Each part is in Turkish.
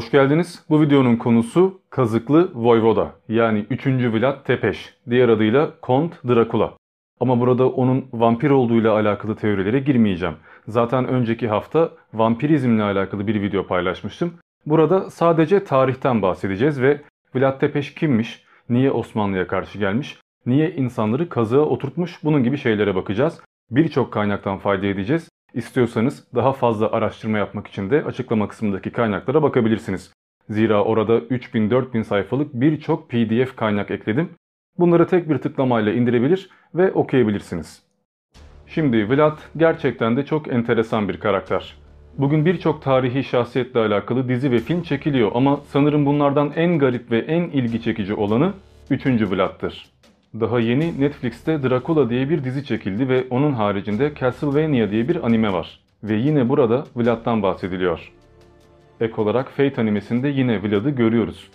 Hoş geldiniz. Bu videonun konusu Kazıklı Voyvoda yani 3. Vlad Tepeş, diğer adıyla Kont Drakula. Ama burada onun vampir olduğuyla alakalı teorilere girmeyeceğim. Zaten önceki hafta vampirizmle alakalı bir video paylaşmıştım. Burada sadece tarihten bahsedeceğiz ve Vlad Tepeş kimmiş, niye Osmanlı'ya karşı gelmiş, niye insanları kazığa oturtmuş bunun gibi şeylere bakacağız. Birçok kaynaktan fayda edeceğiz. İstiyorsanız daha fazla araştırma yapmak için de açıklama kısmındaki kaynaklara bakabilirsiniz. Zira orada 3000-4000 sayfalık birçok pdf kaynak ekledim. Bunları tek bir tıklamayla indirebilir ve okuyabilirsiniz. Şimdi Vlad gerçekten de çok enteresan bir karakter. Bugün birçok tarihi şahsiyetle alakalı dizi ve film çekiliyor ama sanırım bunlardan en garip ve en ilgi çekici olanı 3. Vlad'tır. Daha yeni Netflix'te Dracula diye bir dizi çekildi ve onun haricinde Castlevania diye bir anime var. Ve yine burada Vlad'dan bahsediliyor. Ek olarak Fate animesinde yine Vlad'ı görüyoruz.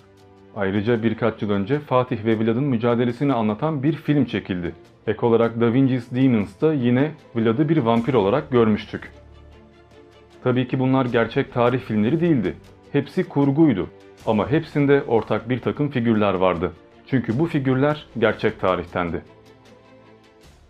Ayrıca birkaç yıl önce Fatih ve Vlad'ın mücadelesini anlatan bir film çekildi. Ek olarak Da Vinci's Demons'ta yine Vlad'ı bir vampir olarak görmüştük. Tabii ki bunlar gerçek tarih filmleri değildi. Hepsi kurguydu. Ama hepsinde ortak bir takım figürler vardı. Çünkü bu figürler gerçek tarihtendi.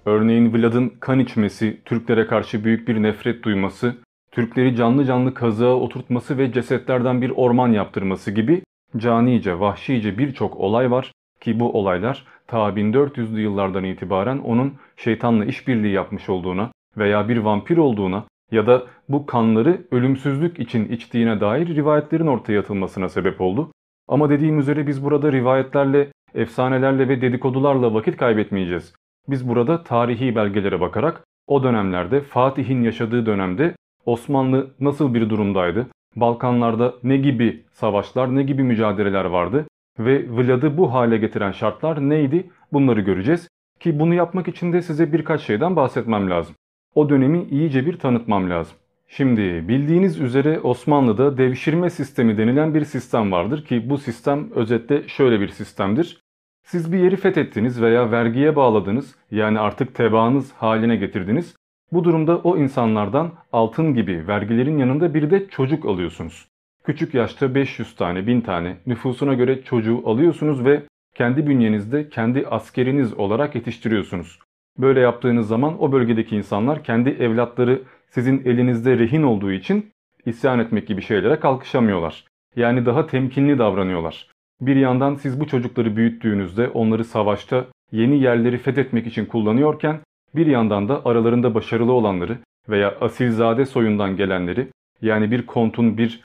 Örneğin Vlad'ın kan içmesi, Türklere karşı büyük bir nefret duyması, Türkleri canlı canlı kazığa oturtması ve cesetlerden bir orman yaptırması gibi canice, vahşice birçok olay var ki bu olaylar ta 1400'lü yıllardan itibaren onun şeytanla işbirliği yapmış olduğuna veya bir vampir olduğuna ya da bu kanları ölümsüzlük için içtiğine dair rivayetlerin ortaya atılmasına sebep oldu. Ama dediğim üzere biz burada rivayetlerle, efsanelerle ve dedikodularla vakit kaybetmeyeceğiz. Biz burada tarihi belgelere bakarak o dönemlerde Fatih'in yaşadığı dönemde Osmanlı nasıl bir durumdaydı? Balkanlarda ne gibi savaşlar, ne gibi mücadeleler vardı? Ve Vlad'ı bu hale getiren şartlar neydi? Bunları göreceğiz. Ki bunu yapmak için de size birkaç şeyden bahsetmem lazım. O dönemi iyice bir tanıtmam lazım. Şimdi bildiğiniz üzere Osmanlı'da devşirme sistemi denilen bir sistem vardır ki bu sistem özetle şöyle bir sistemdir. Siz bir yeri fethettiniz veya vergiye bağladınız yani artık tebaanız haline getirdiniz. Bu durumda o insanlardan altın gibi vergilerin yanında bir de çocuk alıyorsunuz. Küçük yaşta 500 tane, 1000 tane nüfusuna göre çocuğu alıyorsunuz ve kendi bünyenizde kendi askeriniz olarak yetiştiriyorsunuz. Böyle yaptığınız zaman o bölgedeki insanlar kendi evlatları sizin elinizde rehin olduğu için isyan etmek gibi şeylere kalkışamıyorlar. Yani daha temkinli davranıyorlar. Bir yandan siz bu çocukları büyüttüğünüzde onları savaşta yeni yerleri fethetmek için kullanıyorken bir yandan da aralarında başarılı olanları veya asilzade soyundan gelenleri yani bir kontun bir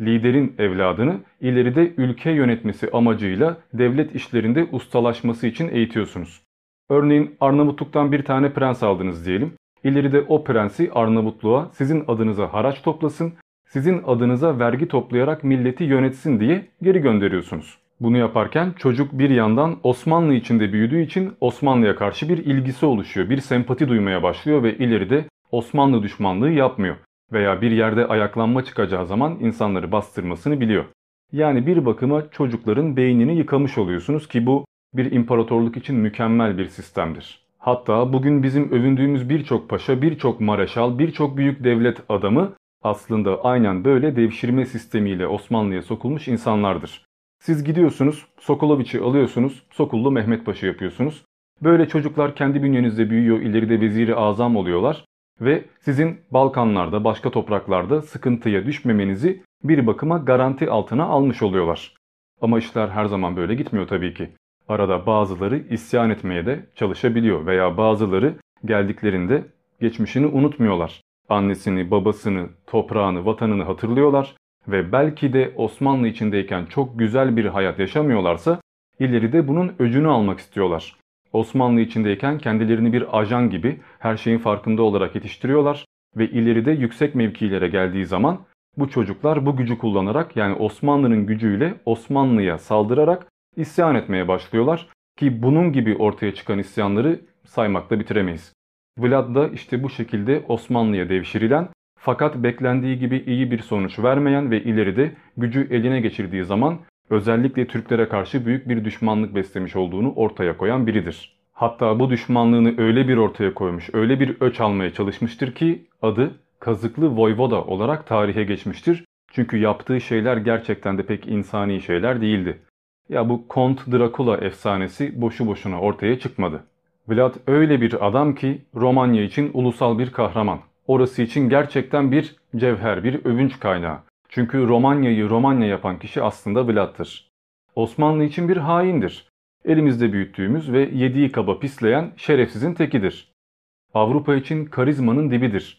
liderin evladını ileride ülke yönetmesi amacıyla devlet işlerinde ustalaşması için eğitiyorsunuz. Örneğin Arnavutluk'tan bir tane prens aldınız diyelim. İleride o prensi Arnavutluğa sizin adınıza haraç toplasın, sizin adınıza vergi toplayarak milleti yönetsin diye geri gönderiyorsunuz. Bunu yaparken çocuk bir yandan Osmanlı içinde büyüdüğü için Osmanlı'ya karşı bir ilgisi oluşuyor. Bir sempati duymaya başlıyor ve ileride Osmanlı düşmanlığı yapmıyor. Veya bir yerde ayaklanma çıkacağı zaman insanları bastırmasını biliyor. Yani bir bakıma çocukların beynini yıkamış oluyorsunuz ki bu bir imparatorluk için mükemmel bir sistemdir. Hatta bugün bizim övündüğümüz birçok paşa, birçok mareşal, birçok büyük devlet adamı aslında aynen böyle devşirme sistemiyle Osmanlı'ya sokulmuş insanlardır. Siz gidiyorsunuz, Sokoloviç'i alıyorsunuz, Sokullu Mehmet Paşa yapıyorsunuz. Böyle çocuklar kendi bünyenizde büyüyor, ileride veziri azam oluyorlar ve sizin Balkanlarda, başka topraklarda sıkıntıya düşmemenizi bir bakıma garanti altına almış oluyorlar. Ama işler her zaman böyle gitmiyor tabii ki. Arada bazıları isyan etmeye de çalışabiliyor veya bazıları geldiklerinde geçmişini unutmuyorlar. Annesini, babasını, toprağını, vatanını hatırlıyorlar ve belki de Osmanlı içindeyken çok güzel bir hayat yaşamıyorlarsa ileride bunun öcünü almak istiyorlar. Osmanlı içindeyken kendilerini bir ajan gibi her şeyin farkında olarak yetiştiriyorlar ve ileride yüksek mevkilere geldiği zaman bu çocuklar bu gücü kullanarak yani Osmanlı'nın gücüyle Osmanlı'ya saldırarak isyan etmeye başlıyorlar ki bunun gibi ortaya çıkan isyanları saymakla bitiremeyiz. Vlad da işte bu şekilde Osmanlı'ya devşirilen fakat beklendiği gibi iyi bir sonuç vermeyen ve ileride gücü eline geçirdiği zaman özellikle Türklere karşı büyük bir düşmanlık beslemiş olduğunu ortaya koyan biridir. Hatta bu düşmanlığını öyle bir ortaya koymuş, öyle bir öç almaya çalışmıştır ki adı Kazıklı Voyvoda olarak tarihe geçmiştir. Çünkü yaptığı şeyler gerçekten de pek insani şeyler değildi. Ya bu Kont Drakula efsanesi boşu boşuna ortaya çıkmadı. Vlad öyle bir adam ki Romanya için ulusal bir kahraman. Orası için gerçekten bir cevher, bir övünç kaynağı. Çünkü Romanya'yı Romanya yapan kişi aslında Vlad'tır. Osmanlı için bir haindir. Elimizde büyüttüğümüz ve yediği kaba pisleyen şerefsizin tekidir. Avrupa için karizmanın dibidir.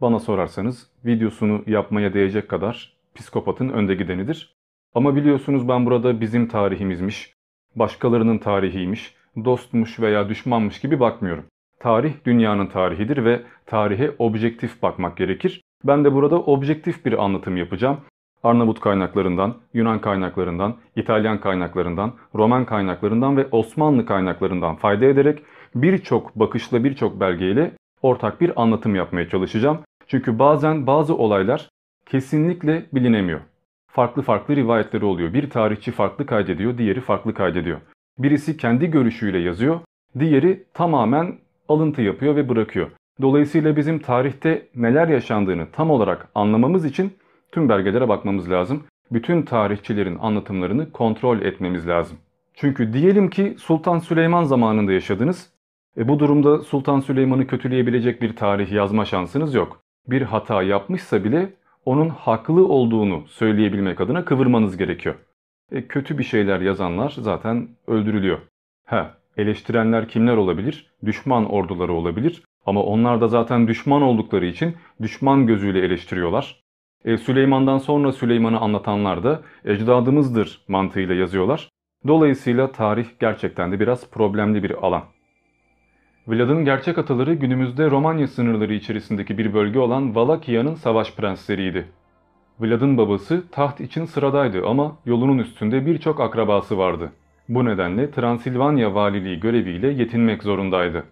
Bana sorarsanız videosunu yapmaya değecek kadar psikopatın önde gidenidir. Ama biliyorsunuz ben burada bizim tarihimizmiş, başkalarının tarihiymiş, dostmuş veya düşmanmış gibi bakmıyorum. Tarih dünyanın tarihidir ve tarihe objektif bakmak gerekir. Ben de burada objektif bir anlatım yapacağım. Arnavut kaynaklarından, Yunan kaynaklarından, İtalyan kaynaklarından, Roman kaynaklarından ve Osmanlı kaynaklarından fayda ederek birçok bakışla birçok belgeyle ortak bir anlatım yapmaya çalışacağım. Çünkü bazen bazı olaylar kesinlikle bilinemiyor. Farklı farklı rivayetleri oluyor. Bir tarihçi farklı kaydediyor, diğeri farklı kaydediyor. Birisi kendi görüşüyle yazıyor, diğeri tamamen alıntı yapıyor ve bırakıyor. Dolayısıyla bizim tarihte neler yaşandığını tam olarak anlamamız için tüm belgelere bakmamız lazım. Bütün tarihçilerin anlatımlarını kontrol etmemiz lazım. Çünkü diyelim ki Sultan Süleyman zamanında yaşadınız. E bu durumda Sultan Süleyman'ı kötüleyebilecek bir tarih yazma şansınız yok. Bir hata yapmışsa bile onun haklı olduğunu söyleyebilmek adına kıvırmanız gerekiyor. E, kötü bir şeyler yazanlar zaten öldürülüyor. He, eleştirenler kimler olabilir? Düşman orduları olabilir. Ama onlar da zaten düşman oldukları için düşman gözüyle eleştiriyorlar. E, Süleyman'dan sonra Süleyman'ı anlatanlar da ecdadımızdır mantığıyla yazıyorlar. Dolayısıyla tarih gerçekten de biraz problemli bir alan. Vlad'ın gerçek ataları günümüzde Romanya sınırları içerisindeki bir bölge olan Valakya'nın savaş prensleriydi. Vlad'ın babası taht için sıradaydı ama yolunun üstünde birçok akrabası vardı. Bu nedenle Transilvanya valiliği göreviyle yetinmek zorundaydı.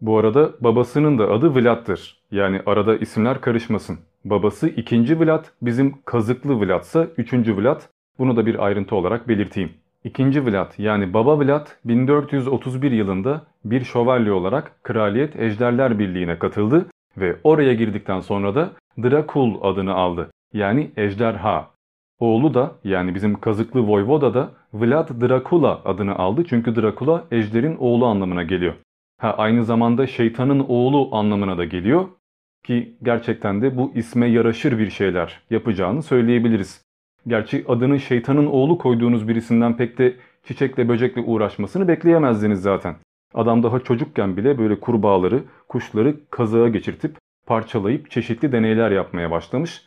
Bu arada babasının da adı Vlad'dır. Yani arada isimler karışmasın. Babası 2. Vlad, bizim kazıklı Vlad'sa 3. Vlad. Bunu da bir ayrıntı olarak belirteyim. İkinci Vlad yani Baba Vlad 1431 yılında bir şövalye olarak Kraliyet Ejderler Birliği'ne katıldı ve oraya girdikten sonra da Drakul adını aldı. Yani ejderha. Oğlu da yani bizim kazıklı Voyvoda da Vlad Drakula adını aldı çünkü Drakula ejderin oğlu anlamına geliyor. Ha, aynı zamanda şeytanın oğlu anlamına da geliyor ki gerçekten de bu isme yaraşır bir şeyler yapacağını söyleyebiliriz. Gerçi adını şeytanın oğlu koyduğunuz birisinden pek de çiçekle böcekle uğraşmasını bekleyemezdiniz zaten. Adam daha çocukken bile böyle kurbağaları, kuşları kazığa geçirtip parçalayıp çeşitli deneyler yapmaya başlamış.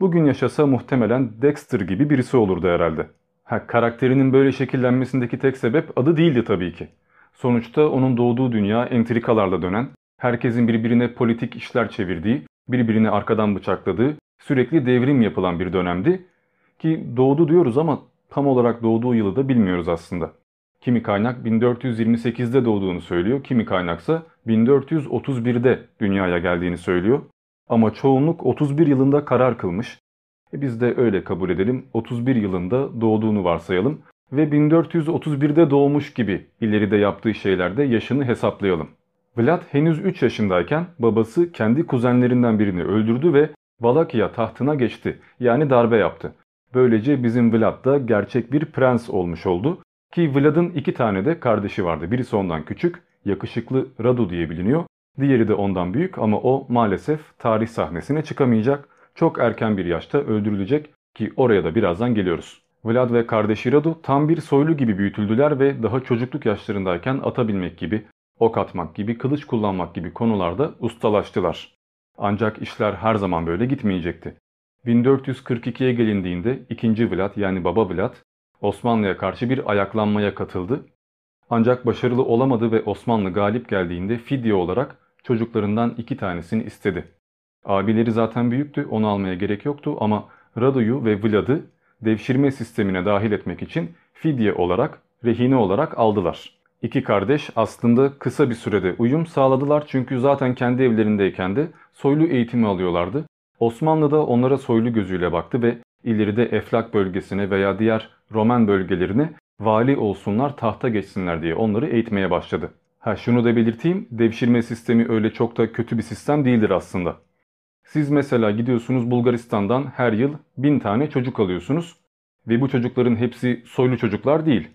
Bugün yaşasa muhtemelen Dexter gibi birisi olurdu herhalde. Ha, karakterinin böyle şekillenmesindeki tek sebep adı değildi tabii ki. Sonuçta onun doğduğu dünya entrikalarla dönen, herkesin birbirine politik işler çevirdiği, birbirini arkadan bıçakladığı, sürekli devrim yapılan bir dönemdi ki doğdu diyoruz ama tam olarak doğduğu yılı da bilmiyoruz aslında. Kimi kaynak 1428'de doğduğunu söylüyor, kimi kaynaksa 1431'de dünyaya geldiğini söylüyor. Ama çoğunluk 31 yılında karar kılmış. E biz de öyle kabul edelim, 31 yılında doğduğunu varsayalım ve 1431'de doğmuş gibi ileride yaptığı şeylerde yaşını hesaplayalım. Vlad henüz 3 yaşındayken babası kendi kuzenlerinden birini öldürdü ve Valakya tahtına geçti yani darbe yaptı. Böylece bizim Vlad da gerçek bir prens olmuş oldu. Ki Vlad'ın iki tane de kardeşi vardı. Birisi ondan küçük, yakışıklı Radu diye biliniyor. Diğeri de ondan büyük ama o maalesef tarih sahnesine çıkamayacak. Çok erken bir yaşta öldürülecek ki oraya da birazdan geliyoruz. Vlad ve kardeşi Radu tam bir soylu gibi büyütüldüler ve daha çocukluk yaşlarındayken ata binmek gibi, ok atmak gibi, kılıç kullanmak gibi konularda ustalaştılar. Ancak işler her zaman böyle gitmeyecekti. 1442'ye gelindiğinde 2. Vlad yani Baba Vlad Osmanlı'ya karşı bir ayaklanmaya katıldı. Ancak başarılı olamadı ve Osmanlı galip geldiğinde fidye olarak çocuklarından iki tanesini istedi. Abileri zaten büyüktü onu almaya gerek yoktu ama Radu'yu ve Vlad'ı devşirme sistemine dahil etmek için fidye olarak, rehine olarak aldılar. İki kardeş aslında kısa bir sürede uyum sağladılar çünkü zaten kendi evlerindeyken de soylu eğitimi alıyorlardı. Osmanlı da onlara soylu gözüyle baktı ve ileride Eflak bölgesine veya diğer Roman bölgelerine vali olsunlar tahta geçsinler diye onları eğitmeye başladı. Ha şunu da belirteyim devşirme sistemi öyle çok da kötü bir sistem değildir aslında. Siz mesela gidiyorsunuz Bulgaristan'dan her yıl bin tane çocuk alıyorsunuz ve bu çocukların hepsi soylu çocuklar değil.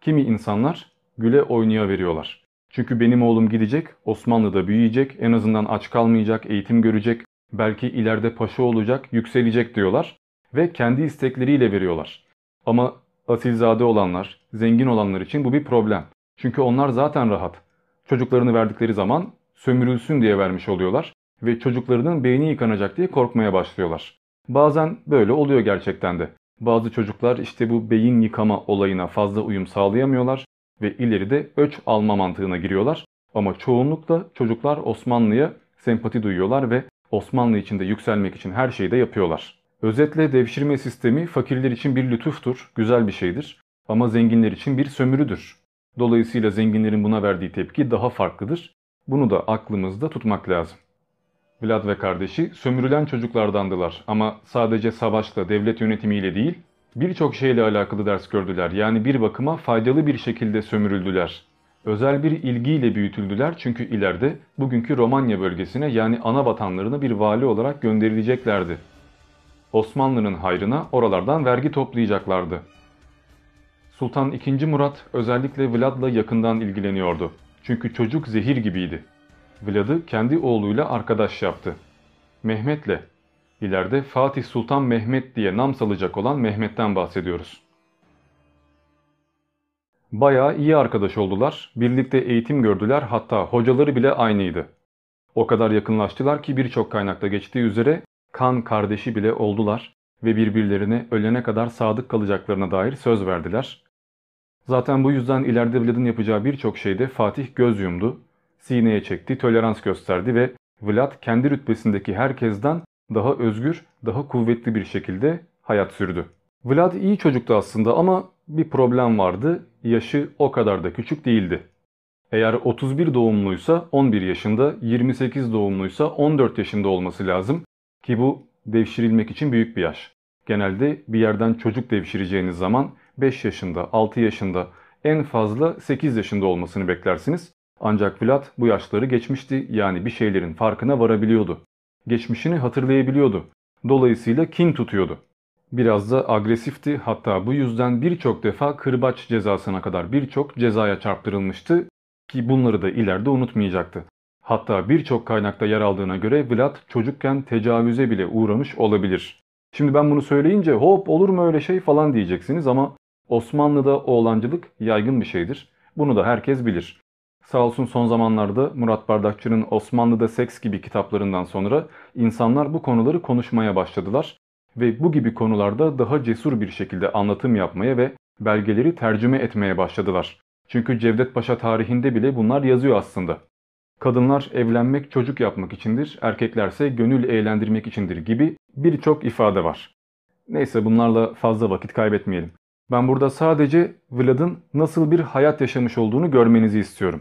Kimi insanlar güle oynaya veriyorlar. Çünkü benim oğlum gidecek, Osmanlı'da büyüyecek, en azından aç kalmayacak, eğitim görecek, belki ileride paşa olacak, yükselecek diyorlar ve kendi istekleriyle veriyorlar. Ama asilzade olanlar, zengin olanlar için bu bir problem. Çünkü onlar zaten rahat. Çocuklarını verdikleri zaman sömürülsün diye vermiş oluyorlar ve çocuklarının beyni yıkanacak diye korkmaya başlıyorlar. Bazen böyle oluyor gerçekten de. Bazı çocuklar işte bu beyin yıkama olayına fazla uyum sağlayamıyorlar ve ileride öç alma mantığına giriyorlar. Ama çoğunlukla çocuklar Osmanlı'ya sempati duyuyorlar ve Osmanlı içinde yükselmek için her şeyi de yapıyorlar. Özetle devşirme sistemi fakirler için bir lütuftur, güzel bir şeydir ama zenginler için bir sömürüdür. Dolayısıyla zenginlerin buna verdiği tepki daha farklıdır. Bunu da aklımızda tutmak lazım. Vlad ve kardeşi sömürülen çocuklardandılar ama sadece savaşla, devlet yönetimiyle değil, birçok şeyle alakalı ders gördüler. Yani bir bakıma faydalı bir şekilde sömürüldüler. Özel bir ilgiyle büyütüldüler çünkü ileride bugünkü Romanya bölgesine yani ana vatanlarına bir vali olarak gönderileceklerdi. Osmanlı'nın hayrına oralardan vergi toplayacaklardı. Sultan II. Murat özellikle Vlad'la yakından ilgileniyordu. Çünkü çocuk zehir gibiydi. Vlad'ı kendi oğluyla arkadaş yaptı. Mehmet'le, ileride Fatih Sultan Mehmet diye nam salacak olan Mehmet'ten bahsediyoruz. Bayağı iyi arkadaş oldular, birlikte eğitim gördüler hatta hocaları bile aynıydı. O kadar yakınlaştılar ki birçok kaynakta geçtiği üzere kan kardeşi bile oldular ve birbirlerine ölene kadar sadık kalacaklarına dair söz verdiler. Zaten bu yüzden ileride Vlad'ın yapacağı birçok şeyde Fatih göz yumdu, sineye çekti, tolerans gösterdi ve Vlad kendi rütbesindeki herkesten daha özgür, daha kuvvetli bir şekilde hayat sürdü. Vlad iyi çocuktu aslında ama bir problem vardı. Yaşı o kadar da küçük değildi. Eğer 31 doğumluysa 11 yaşında, 28 doğumluysa 14 yaşında olması lazım ki bu devşirilmek için büyük bir yaş. Genelde bir yerden çocuk devşireceğiniz zaman 5 yaşında, 6 yaşında, en fazla 8 yaşında olmasını beklersiniz. Ancak Vlad bu yaşları geçmişti yani bir şeylerin farkına varabiliyordu. Geçmişini hatırlayabiliyordu. Dolayısıyla kin tutuyordu. Biraz da agresifti hatta bu yüzden birçok defa kırbaç cezasına kadar birçok cezaya çarptırılmıştı ki bunları da ileride unutmayacaktı. Hatta birçok kaynakta yer aldığına göre Vlad çocukken tecavüze bile uğramış olabilir. Şimdi ben bunu söyleyince hop olur mu öyle şey falan diyeceksiniz ama Osmanlı'da oğlancılık yaygın bir şeydir. Bunu da herkes bilir. Sağ olsun son zamanlarda Murat Bardakçı'nın Osmanlı'da Seks gibi kitaplarından sonra insanlar bu konuları konuşmaya başladılar ve bu gibi konularda daha cesur bir şekilde anlatım yapmaya ve belgeleri tercüme etmeye başladılar. Çünkü Cevdet Paşa tarihinde bile bunlar yazıyor aslında. Kadınlar evlenmek çocuk yapmak içindir, erkeklerse gönül eğlendirmek içindir gibi birçok ifade var. Neyse bunlarla fazla vakit kaybetmeyelim. Ben burada sadece Vlad'ın nasıl bir hayat yaşamış olduğunu görmenizi istiyorum.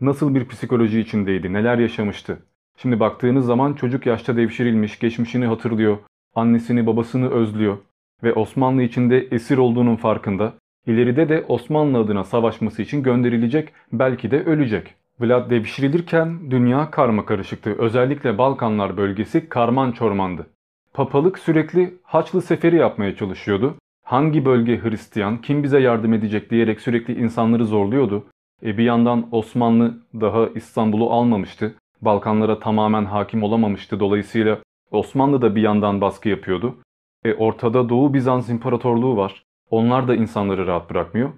Nasıl bir psikoloji içindeydi, neler yaşamıştı. Şimdi baktığınız zaman çocuk yaşta devşirilmiş, geçmişini hatırlıyor, annesini babasını özlüyor ve Osmanlı içinde esir olduğunun farkında. İleride de Osmanlı adına savaşması için gönderilecek, belki de ölecek. Vlad devşirilirken dünya karma karışıktı. Özellikle Balkanlar bölgesi karman çormandı. Papalık sürekli Haçlı seferi yapmaya çalışıyordu. Hangi bölge Hristiyan, kim bize yardım edecek diyerek sürekli insanları zorluyordu. E bir yandan Osmanlı daha İstanbul'u almamıştı. Balkanlara tamamen hakim olamamıştı. Dolayısıyla Osmanlı da bir yandan baskı yapıyordu. E ortada Doğu Bizans İmparatorluğu var. Onlar da insanları rahat bırakmıyor.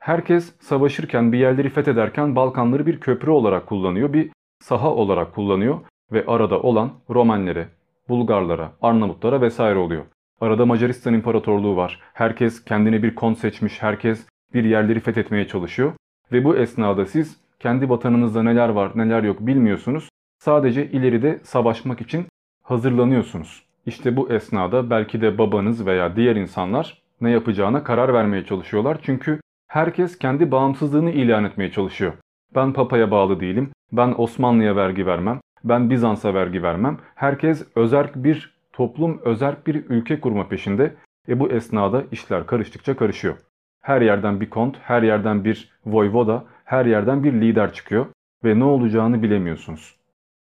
Herkes savaşırken bir yerleri fethederken Balkanları bir köprü olarak kullanıyor, bir saha olarak kullanıyor ve arada olan Romenlere, Bulgarlara, Arnavutlara vesaire oluyor. Arada Macaristan İmparatorluğu var. Herkes kendine bir kon seçmiş, herkes bir yerleri fethetmeye çalışıyor. Ve bu esnada siz kendi vatanınızda neler var neler yok bilmiyorsunuz. Sadece ileride savaşmak için hazırlanıyorsunuz. İşte bu esnada belki de babanız veya diğer insanlar ne yapacağına karar vermeye çalışıyorlar. Çünkü herkes kendi bağımsızlığını ilan etmeye çalışıyor. Ben papaya bağlı değilim, ben Osmanlı'ya vergi vermem, ben Bizans'a vergi vermem. Herkes özerk bir toplum, özerk bir ülke kurma peşinde. E bu esnada işler karıştıkça karışıyor. Her yerden bir kont, her yerden bir voyvoda, her yerden bir lider çıkıyor ve ne olacağını bilemiyorsunuz.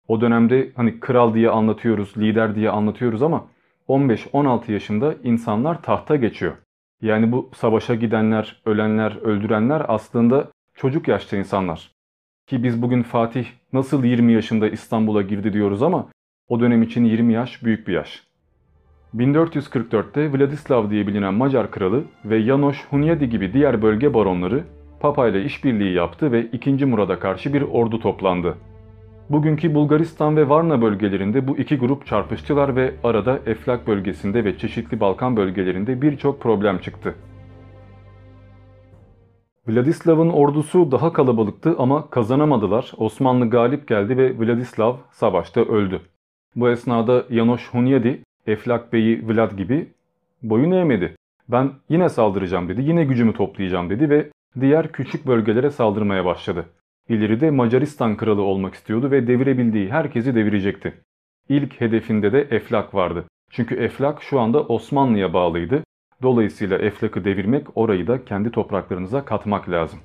O dönemde hani kral diye anlatıyoruz, lider diye anlatıyoruz ama 15-16 yaşında insanlar tahta geçiyor. Yani bu savaşa gidenler, ölenler, öldürenler aslında çocuk yaşta insanlar. Ki biz bugün Fatih nasıl 20 yaşında İstanbul'a girdi diyoruz ama o dönem için 20 yaş büyük bir yaş. 1444'te Vladislav diye bilinen Macar kralı ve Janosch Hunyadi gibi diğer bölge baronları Papa ile işbirliği yaptı ve 2. Murad'a karşı bir ordu toplandı. Bugünkü Bulgaristan ve Varna bölgelerinde bu iki grup çarpıştılar ve arada Eflak bölgesinde ve çeşitli Balkan bölgelerinde birçok problem çıktı. Vladislav'ın ordusu daha kalabalıktı ama kazanamadılar. Osmanlı galip geldi ve Vladislav savaşta öldü. Bu esnada Janosch Hunyadi, Eflak Bey'i Vlad gibi boyun eğmedi. Ben yine saldıracağım dedi, yine gücümü toplayacağım dedi ve diğer küçük bölgelere saldırmaya başladı. İleride Macaristan kralı olmak istiyordu ve devirebildiği herkesi devirecekti. İlk hedefinde de Eflak vardı. Çünkü Eflak şu anda Osmanlı'ya bağlıydı. Dolayısıyla Eflak'ı devirmek orayı da kendi topraklarınıza katmak lazım.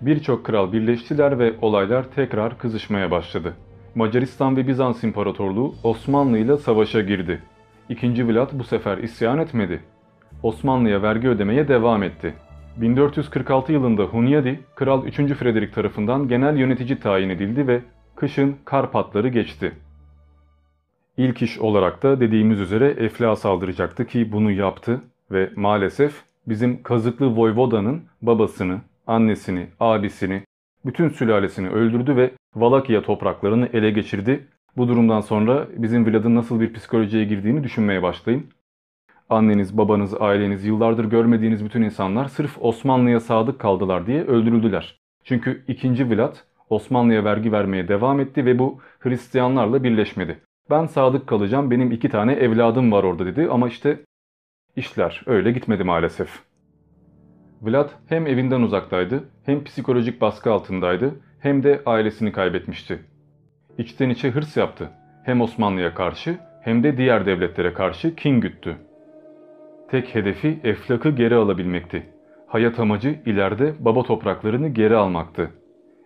Birçok kral birleştiler ve olaylar tekrar kızışmaya başladı. Macaristan ve Bizans İmparatorluğu Osmanlı ile savaşa girdi. İkinci Vlad bu sefer isyan etmedi. Osmanlı'ya vergi ödemeye devam etti. 1446 yılında Hunyadi, Kral 3. Frederick tarafından genel yönetici tayin edildi ve kışın Karpatları geçti. İlk iş olarak da dediğimiz üzere Eflak'a saldıracaktı ki bunu yaptı ve maalesef bizim Kazıklı Voyvoda'nın babasını, annesini, abisini, bütün sülalesini öldürdü ve Valakya topraklarını ele geçirdi. Bu durumdan sonra bizim Vlad'ın nasıl bir psikolojiye girdiğini düşünmeye başlayın. Anneniz, babanız, aileniz, yıllardır görmediğiniz bütün insanlar sırf Osmanlı'ya sadık kaldılar diye öldürüldüler. Çünkü 2. Vlad Osmanlı'ya vergi vermeye devam etti ve bu Hristiyanlarla birleşmedi. Ben sadık kalacağım, benim iki tane evladım var orada dedi ama işte işler öyle gitmedi maalesef. Vlad hem evinden uzaktaydı, hem psikolojik baskı altındaydı, hem de ailesini kaybetmişti. İçten içe hırs yaptı. Hem Osmanlı'ya karşı hem de diğer devletlere karşı kin güttü. Tek hedefi Eflak'ı geri alabilmekti. Hayat amacı ileride baba topraklarını geri almaktı.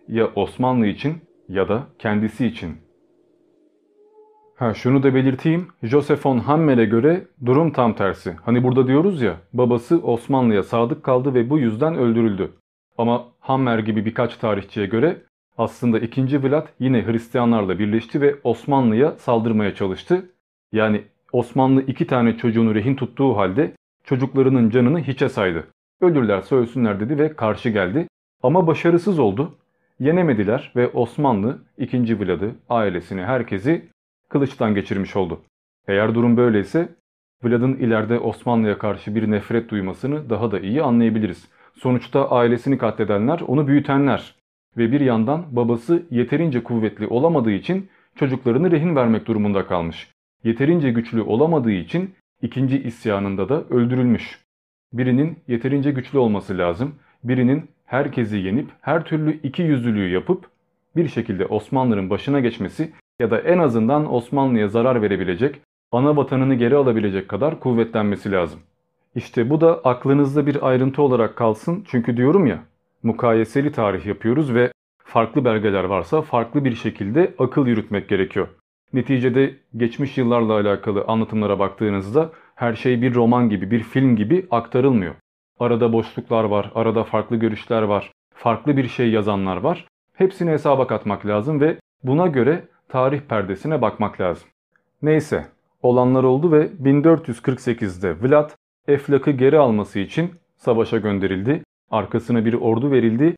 Ya Osmanlı için ya da kendisi için. Ha şunu da belirteyim. Joseph von Hammel'e göre durum tam tersi. Hani burada diyoruz ya babası Osmanlı'ya sadık kaldı ve bu yüzden öldürüldü. Ama Hammer gibi birkaç tarihçiye göre aslında 2. Vlad yine Hristiyanlarla birleşti ve Osmanlı'ya saldırmaya çalıştı. Yani Osmanlı iki tane çocuğunu rehin tuttuğu halde çocuklarının canını hiçe saydı. Ölürlerse ölsünler dedi ve karşı geldi. Ama başarısız oldu. Yenemediler ve Osmanlı 2. Vlad'ı, ailesini, herkesi kılıçtan geçirmiş oldu. Eğer durum böyleyse Vlad'ın ileride Osmanlı'ya karşı bir nefret duymasını daha da iyi anlayabiliriz. Sonuçta ailesini katledenler onu büyütenler ve bir yandan babası yeterince kuvvetli olamadığı için çocuklarını rehin vermek durumunda kalmış. Yeterince güçlü olamadığı için ikinci isyanında da öldürülmüş. Birinin yeterince güçlü olması lazım, birinin herkesi yenip her türlü iki yüzlülüğü yapıp bir şekilde Osmanlı'nın başına geçmesi ya da en azından Osmanlı'ya zarar verebilecek, ana vatanını geri alabilecek kadar kuvvetlenmesi lazım. İşte bu da aklınızda bir ayrıntı olarak kalsın çünkü diyorum ya mukayeseli tarih yapıyoruz ve farklı belgeler varsa farklı bir şekilde akıl yürütmek gerekiyor. Neticede geçmiş yıllarla alakalı anlatımlara baktığınızda her şey bir roman gibi, bir film gibi aktarılmıyor. Arada boşluklar var, arada farklı görüşler var, farklı bir şey yazanlar var. Hepsini hesaba katmak lazım ve buna göre tarih perdesine bakmak lazım. Neyse, olanlar oldu ve 1448'de Vlad Eflak'ı geri alması için savaşa gönderildi. Arkasına bir ordu verildi.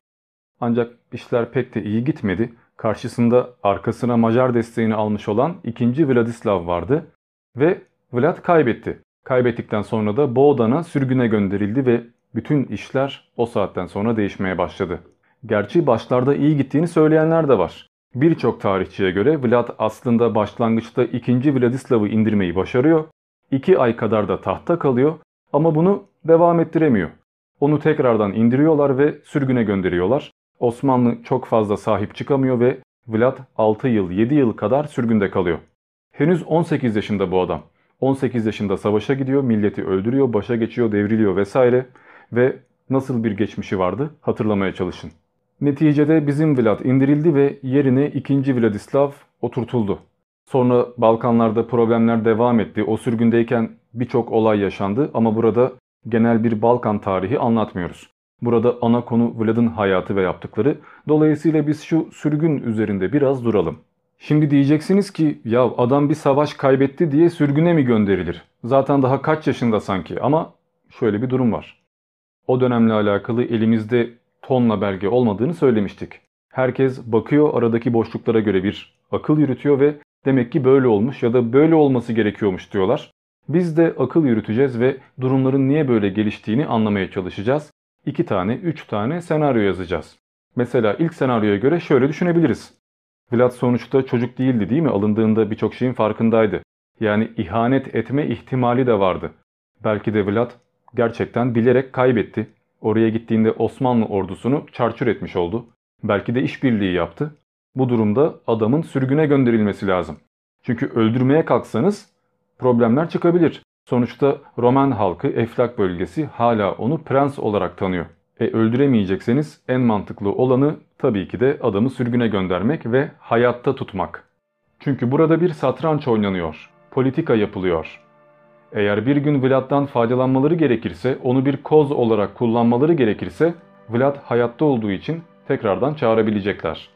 Ancak işler pek de iyi gitmedi. Karşısında arkasına Macar desteğini almış olan 2. Vladislav vardı ve Vlad kaybetti. Kaybettikten sonra da Boğdan'a sürgüne gönderildi ve bütün işler o saatten sonra değişmeye başladı. Gerçi başlarda iyi gittiğini söyleyenler de var. Birçok tarihçiye göre Vlad aslında başlangıçta 2. Vladislav'ı indirmeyi başarıyor. 2 ay kadar da tahta kalıyor ama bunu devam ettiremiyor. Onu tekrardan indiriyorlar ve sürgüne gönderiyorlar. Osmanlı çok fazla sahip çıkamıyor ve Vlad 6 yıl 7 yıl kadar sürgünde kalıyor. Henüz 18 yaşında bu adam. 18 yaşında savaşa gidiyor, milleti öldürüyor, başa geçiyor, devriliyor vesaire ve nasıl bir geçmişi vardı hatırlamaya çalışın. Neticede bizim Vlad indirildi ve yerine 2. Vladislav oturtuldu. Sonra Balkanlarda problemler devam etti. O sürgündeyken birçok olay yaşandı ama burada genel bir Balkan tarihi anlatmıyoruz. Burada ana konu Vlad'ın hayatı ve yaptıkları. Dolayısıyla biz şu sürgün üzerinde biraz duralım. Şimdi diyeceksiniz ki ya adam bir savaş kaybetti diye sürgüne mi gönderilir? Zaten daha kaç yaşında sanki ama şöyle bir durum var. O dönemle alakalı elimizde tonla belge olmadığını söylemiştik. Herkes bakıyor aradaki boşluklara göre bir akıl yürütüyor ve demek ki böyle olmuş ya da böyle olması gerekiyormuş diyorlar. Biz de akıl yürüteceğiz ve durumların niye böyle geliştiğini anlamaya çalışacağız. 2 tane, 3 tane senaryo yazacağız. Mesela ilk senaryoya göre şöyle düşünebiliriz. Vlad sonuçta çocuk değildi değil mi? Alındığında birçok şeyin farkındaydı. Yani ihanet etme ihtimali de vardı. Belki de Vlad gerçekten bilerek kaybetti. Oraya gittiğinde Osmanlı ordusunu çarçur etmiş oldu. Belki de işbirliği yaptı. Bu durumda adamın sürgüne gönderilmesi lazım. Çünkü öldürmeye kalksanız problemler çıkabilir. Sonuçta Roman halkı Eflak bölgesi hala onu prens olarak tanıyor. E öldüremeyecekseniz en mantıklı olanı tabii ki de adamı sürgüne göndermek ve hayatta tutmak. Çünkü burada bir satranç oynanıyor, politika yapılıyor. Eğer bir gün Vlad'dan faydalanmaları gerekirse, onu bir koz olarak kullanmaları gerekirse Vlad hayatta olduğu için tekrardan çağırabilecekler.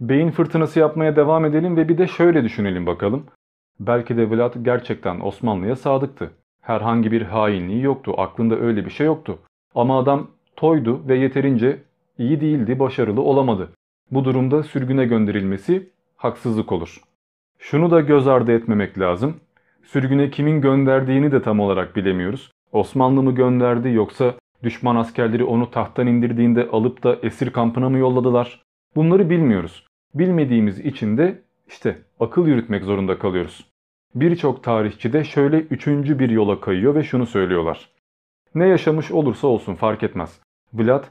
Beyin fırtınası yapmaya devam edelim ve bir de şöyle düşünelim bakalım. Belki de Vlad gerçekten Osmanlı'ya sadıktı. Herhangi bir hainliği yoktu, aklında öyle bir şey yoktu. Ama adam toydu ve yeterince iyi değildi, başarılı olamadı. Bu durumda sürgüne gönderilmesi haksızlık olur. Şunu da göz ardı etmemek lazım. Sürgüne kimin gönderdiğini de tam olarak bilemiyoruz. Osmanlı mı gönderdi yoksa düşman askerleri onu tahttan indirdiğinde alıp da esir kampına mı yolladılar? Bunları bilmiyoruz. Bilmediğimiz için de işte akıl yürütmek zorunda kalıyoruz. Birçok tarihçi de şöyle üçüncü bir yola kayıyor ve şunu söylüyorlar. Ne yaşamış olursa olsun fark etmez. Vlad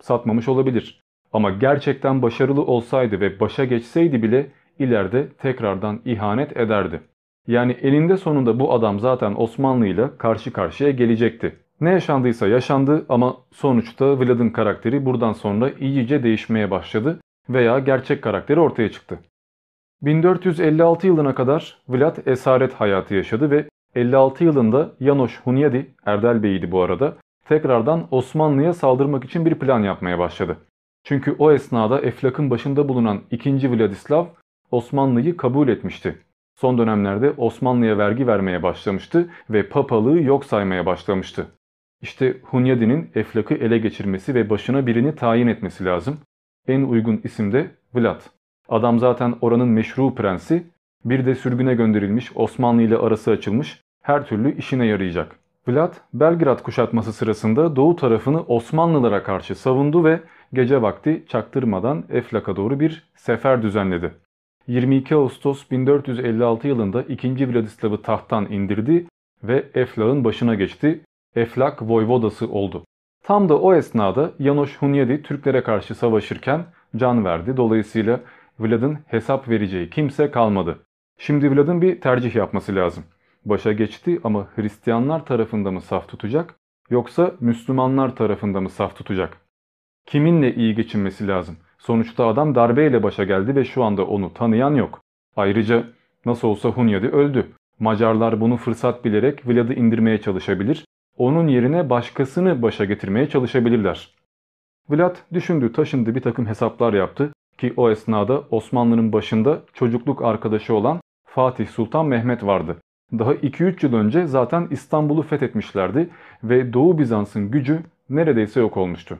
satmamış olabilir. Ama gerçekten başarılı olsaydı ve başa geçseydi bile ileride tekrardan ihanet ederdi. Yani elinde sonunda bu adam zaten Osmanlı ile karşı karşıya gelecekti. Ne yaşandıysa yaşandı ama sonuçta Vlad'ın karakteri buradan sonra iyice değişmeye başladı veya gerçek karakteri ortaya çıktı. 1456 yılına kadar Vlad esaret hayatı yaşadı ve 56 yılında Yanoş Hunyadi, Erdel Bey'iydi bu arada, tekrardan Osmanlı'ya saldırmak için bir plan yapmaya başladı. Çünkü o esnada Eflak'ın başında bulunan 2. Vladislav Osmanlı'yı kabul etmişti. Son dönemlerde Osmanlı'ya vergi vermeye başlamıştı ve papalığı yok saymaya başlamıştı. İşte Hunyadi'nin Eflak'ı ele geçirmesi ve başına birini tayin etmesi lazım. En uygun isim de Vlad. Adam zaten oranın meşru prensi, bir de sürgüne gönderilmiş, Osmanlı ile arası açılmış, her türlü işine yarayacak. Vlad, Belgrad kuşatması sırasında doğu tarafını Osmanlılara karşı savundu ve gece vakti çaktırmadan Eflak'a doğru bir sefer düzenledi. 22 Ağustos 1456 yılında 2. Vladislav'ı tahttan indirdi ve Eflak'ın başına geçti. Eflak voyvodası oldu. Tam da o esnada Yanoş Hunyadi Türklere karşı savaşırken can verdi. Dolayısıyla Vlad'ın hesap vereceği kimse kalmadı. Şimdi Vlad'ın bir tercih yapması lazım. Başa geçti ama Hristiyanlar tarafında mı saf tutacak yoksa Müslümanlar tarafında mı saf tutacak? Kiminle iyi geçinmesi lazım? Sonuçta adam darbeyle başa geldi ve şu anda onu tanıyan yok. Ayrıca nasıl olsa Hunyadi öldü. Macarlar bunu fırsat bilerek Vlad'ı indirmeye çalışabilir. Onun yerine başkasını başa getirmeye çalışabilirler. Vlad düşündü taşındı bir takım hesaplar yaptı ki o esnada Osmanlı'nın başında çocukluk arkadaşı olan Fatih Sultan Mehmet vardı. Daha 2-3 yıl önce zaten İstanbul'u fethetmişlerdi ve Doğu Bizans'ın gücü neredeyse yok olmuştu.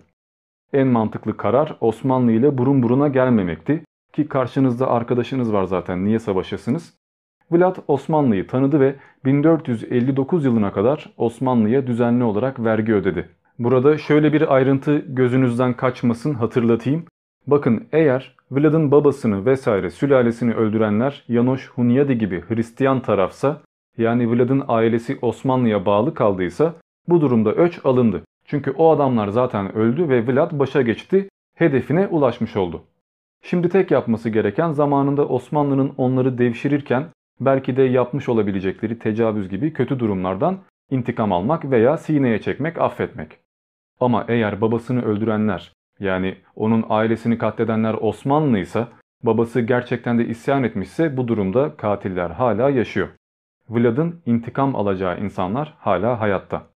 En mantıklı karar Osmanlı ile burun buruna gelmemekti ki karşınızda arkadaşınız var zaten niye savaşasınız? Vlad Osmanlı'yı tanıdı ve 1459 yılına kadar Osmanlı'ya düzenli olarak vergi ödedi. Burada şöyle bir ayrıntı gözünüzden kaçmasın hatırlatayım. Bakın eğer Vlad'ın babasını vesaire sülalesini öldürenler Yanoş Hunyadi gibi Hristiyan tarafsa yani Vlad'ın ailesi Osmanlı'ya bağlı kaldıysa bu durumda öç alındı. Çünkü o adamlar zaten öldü ve Vlad başa geçti, hedefine ulaşmış oldu. Şimdi tek yapması gereken zamanında Osmanlı'nın onları devşirirken belki de yapmış olabilecekleri tecavüz gibi kötü durumlardan intikam almak veya sineye çekmek, affetmek. Ama eğer babasını öldürenler Yani onun ailesini katledenler Osmanlı ise babası gerçekten de isyan etmişse bu durumda katiller hala yaşıyor. Vlad'ın intikam alacağı insanlar hala hayatta.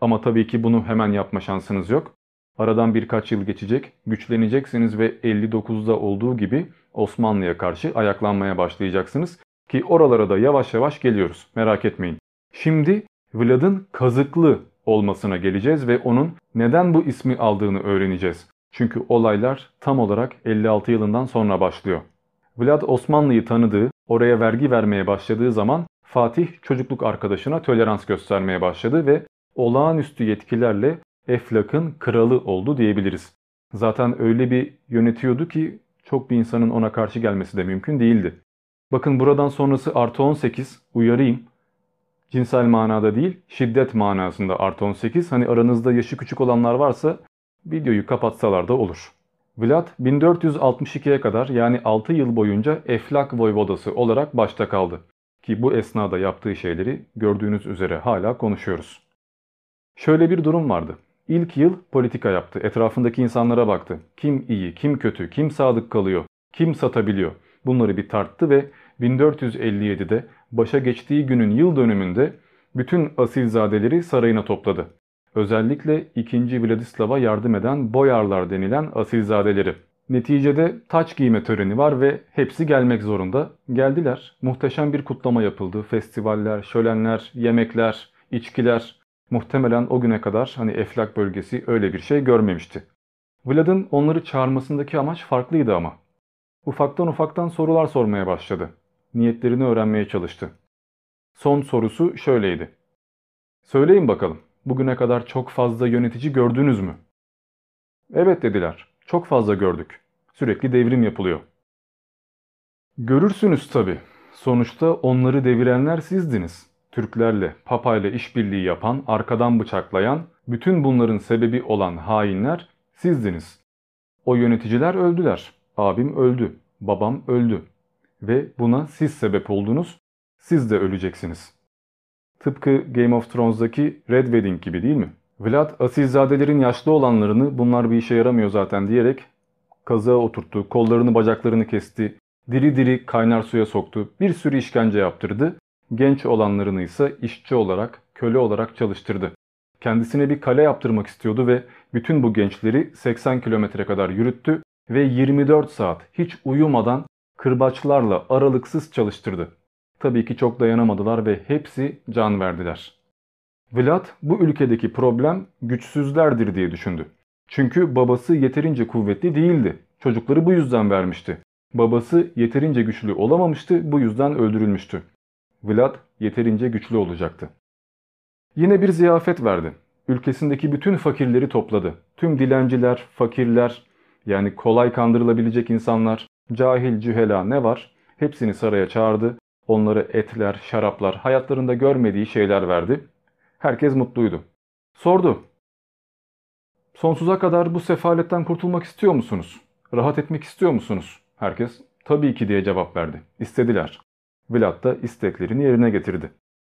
Ama tabii ki bunu hemen yapma şansınız yok. Aradan birkaç yıl geçecek, güçleneceksiniz ve 59'da olduğu gibi Osmanlı'ya karşı ayaklanmaya başlayacaksınız. Ki oralara da yavaş yavaş geliyoruz merak etmeyin. Şimdi Vlad'ın kazıklı olmasına geleceğiz ve onun neden bu ismi aldığını öğreneceğiz. Çünkü olaylar tam olarak 56 yılından sonra başlıyor. Vlad Osmanlı'yı tanıdığı, oraya vergi vermeye başladığı zaman Fatih çocukluk arkadaşına tolerans göstermeye başladı ve olağanüstü yetkilerle Eflak'ın kralı oldu diyebiliriz. Zaten öyle bir yönetiyordu ki çok bir insanın ona karşı gelmesi de mümkün değildi. Bakın buradan sonrası artı 18 uyarayım. Cinsel manada değil şiddet manasında artı 18. Hani aranızda yaşı küçük olanlar varsa videoyu kapatsalar da olur. Vlad 1462'ye kadar yani 6 yıl boyunca Eflak Voyvodası olarak başta kaldı. Ki bu esnada yaptığı şeyleri gördüğünüz üzere hala konuşuyoruz. Şöyle bir durum vardı. İlk yıl politika yaptı. Etrafındaki insanlara baktı. Kim iyi, kim kötü, kim sadık kalıyor, kim satabiliyor. Bunları bir tarttı ve 1457'de başa geçtiği günün yıl dönümünde bütün asilzadeleri sarayına topladı. Özellikle 2. Vladislav'a yardım eden boyarlar denilen asilzadeleri. Neticede taç giyme töreni var ve hepsi gelmek zorunda. Geldiler. Muhteşem bir kutlama yapıldı. Festivaller, şölenler, yemekler, içkiler. Muhtemelen o güne kadar hani Eflak bölgesi öyle bir şey görmemişti. Vlad'ın onları çağırmasındaki amaç farklıydı ama. Ufaktan ufaktan sorular sormaya başladı. Niyetlerini öğrenmeye çalıştı. Son sorusu şöyleydi. Söyleyin bakalım, bugüne kadar çok fazla yönetici gördünüz mü? Evet dediler, çok fazla gördük. Sürekli devrim yapılıyor. Görürsünüz tabi. Sonuçta onları devirenler sizdiniz. Türklerle, papayla işbirliği yapan, arkadan bıçaklayan, bütün bunların sebebi olan hainler sizdiniz. O yöneticiler öldüler. Abim öldü, babam öldü. Ve buna siz sebep oldunuz, siz de öleceksiniz. Tıpkı Game of Thrones'daki Red Wedding gibi değil mi? Vlad asilzadelerin yaşlı olanlarını bunlar bir işe yaramıyor zaten diyerek kazığa oturttu, kollarını bacaklarını kesti, diri diri kaynar suya soktu, bir sürü işkence yaptırdı. Genç olanlarını ise işçi olarak, köle olarak çalıştırdı. Kendisine bir kale yaptırmak istiyordu ve bütün bu gençleri 80 kilometre kadar yürüttü ve 24 saat hiç uyumadan kırbaçlarla aralıksız çalıştırdı. Tabii ki çok dayanamadılar ve hepsi can verdiler. Vlad bu ülkedeki problem güçsüzlerdir diye düşündü. Çünkü babası yeterince kuvvetli değildi. Çocukları bu yüzden vermişti. Babası yeterince güçlü olamamıştı, bu yüzden öldürülmüştü. Vlad yeterince güçlü olacaktı. Yine bir ziyafet verdi. Ülkesindeki bütün fakirleri topladı. Tüm dilenciler, fakirler, yani kolay kandırılabilecek insanlar, cahil, cühela ne var? Hepsini saraya çağırdı. Onlara etler, şaraplar, hayatlarında görmediği şeyler verdi. Herkes mutluydu. Sordu. Sonsuza kadar bu sefaletten kurtulmak istiyor musunuz? Rahat etmek istiyor musunuz? Herkes tabii ki diye cevap verdi. İstediler. Vlad da isteklerini yerine getirdi.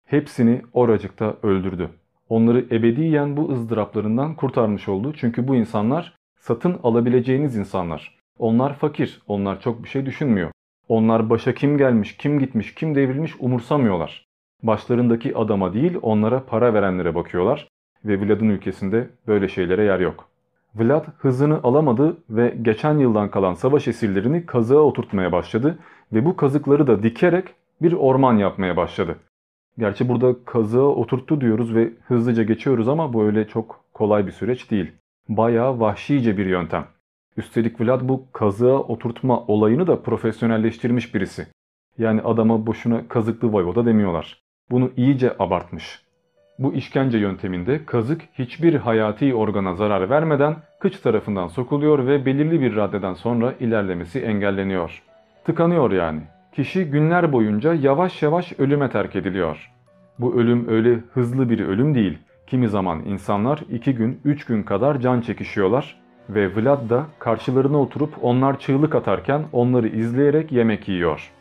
Hepsini oracıkta öldürdü. Onları ebediyen bu ızdıraplarından kurtarmış oldu. Çünkü bu insanlar satın alabileceğiniz insanlar. Onlar fakir, onlar çok bir şey düşünmüyor. Onlar başa kim gelmiş, kim gitmiş, kim devrilmiş umursamıyorlar. Başlarındaki adama değil onlara para verenlere bakıyorlar ve Vlad'ın ülkesinde böyle şeylere yer yok. Vlad hızını alamadı ve geçen yıldan kalan savaş esirlerini kazığa oturtmaya başladı ve bu kazıkları da dikerek bir orman yapmaya başladı. Gerçi burada kazığa oturttu diyoruz ve hızlıca geçiyoruz ama bu öyle çok kolay bir süreç değil. Bayağı vahşice bir yöntem. Üstelik Vlad bu kazığa oturtma olayını da profesyonelleştirmiş birisi. Yani adama boşuna kazıklı voyvoda demiyorlar. Bunu iyice abartmış. Bu işkence yönteminde kazık hiçbir hayati organa zarar vermeden kıç tarafından sokuluyor ve belirli bir raddeden sonra ilerlemesi engelleniyor. Tıkanıyor yani. Kişi günler boyunca yavaş yavaş ölüme terk ediliyor. Bu ölüm öyle hızlı bir ölüm değil. Kimi zaman insanlar 2 gün 3 gün kadar can çekişiyorlar ve Vlad da karşılarına oturup onlar çığlık atarken onları izleyerek yemek yiyor.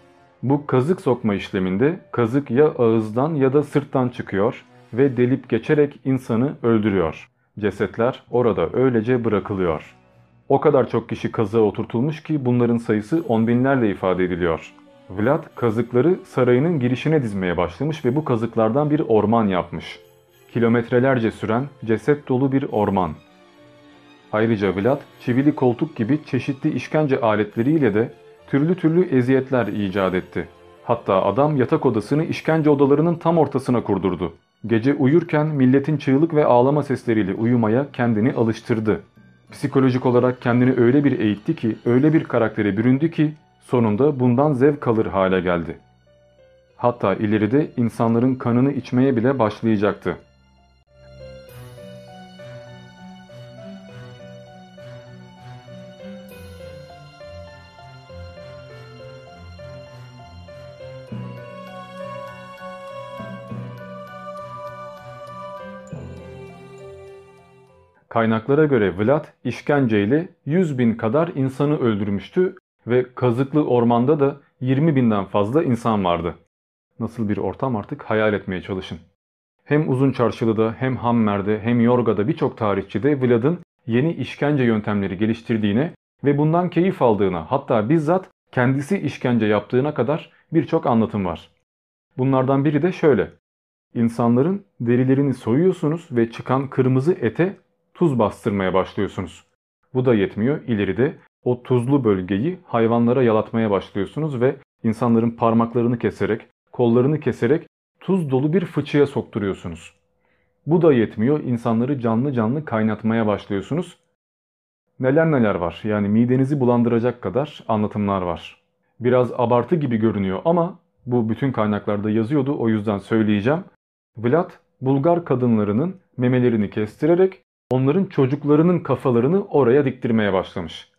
Bu kazık sokma işleminde kazık ya ağızdan ya da sırttan çıkıyor ve delip geçerek insanı öldürüyor. Cesetler orada öylece bırakılıyor. O kadar çok kişi kazığa oturtulmuş ki bunların sayısı on binlerle ifade ediliyor. Vlad kazıkları sarayının girişine dizmeye başlamış ve bu kazıklardan bir orman yapmış. Kilometrelerce süren ceset dolu bir orman. Ayrıca Vlad çivili koltuk gibi çeşitli işkence aletleriyle de türlü türlü eziyetler icat etti. Hatta adam yatak odasını işkence odalarının tam ortasına kurdurdu. Gece uyurken milletin çığlık ve ağlama sesleriyle uyumaya kendini alıştırdı. Psikolojik olarak kendini öyle bir eğitti ki, öyle bir karaktere büründü ki sonunda bundan zevk alır hale geldi. Hatta ileride insanların kanını içmeye bile başlayacaktı. Kaynaklara göre Vlad işkenceyle 100 bin kadar insanı öldürmüştü ve kazıklı ormanda da 20 binden fazla insan vardı. Nasıl bir ortam artık hayal etmeye çalışın. Hem Uzun Çarşılı'da hem Hammer'de hem Yorga'da birçok tarihçide Vlad'ın yeni işkence yöntemleri geliştirdiğine ve bundan keyif aldığına hatta bizzat kendisi işkence yaptığına kadar birçok anlatım var. Bunlardan biri de şöyle. İnsanların derilerini soyuyorsunuz ve çıkan kırmızı ete tuz bastırmaya başlıyorsunuz. Bu da yetmiyor. İleride o tuzlu bölgeyi hayvanlara yalatmaya başlıyorsunuz ve insanların parmaklarını keserek, kollarını keserek tuz dolu bir fıçıya sokturuyorsunuz. Bu da yetmiyor. İnsanları canlı canlı kaynatmaya başlıyorsunuz. Neler neler var. Yani midenizi bulandıracak kadar anlatımlar var. Biraz abartı gibi görünüyor ama bu bütün kaynaklarda yazıyordu o yüzden söyleyeceğim. Vlad Bulgar kadınlarının memelerini kestirerek onların çocuklarının kafalarını oraya diktirmeye başlamış.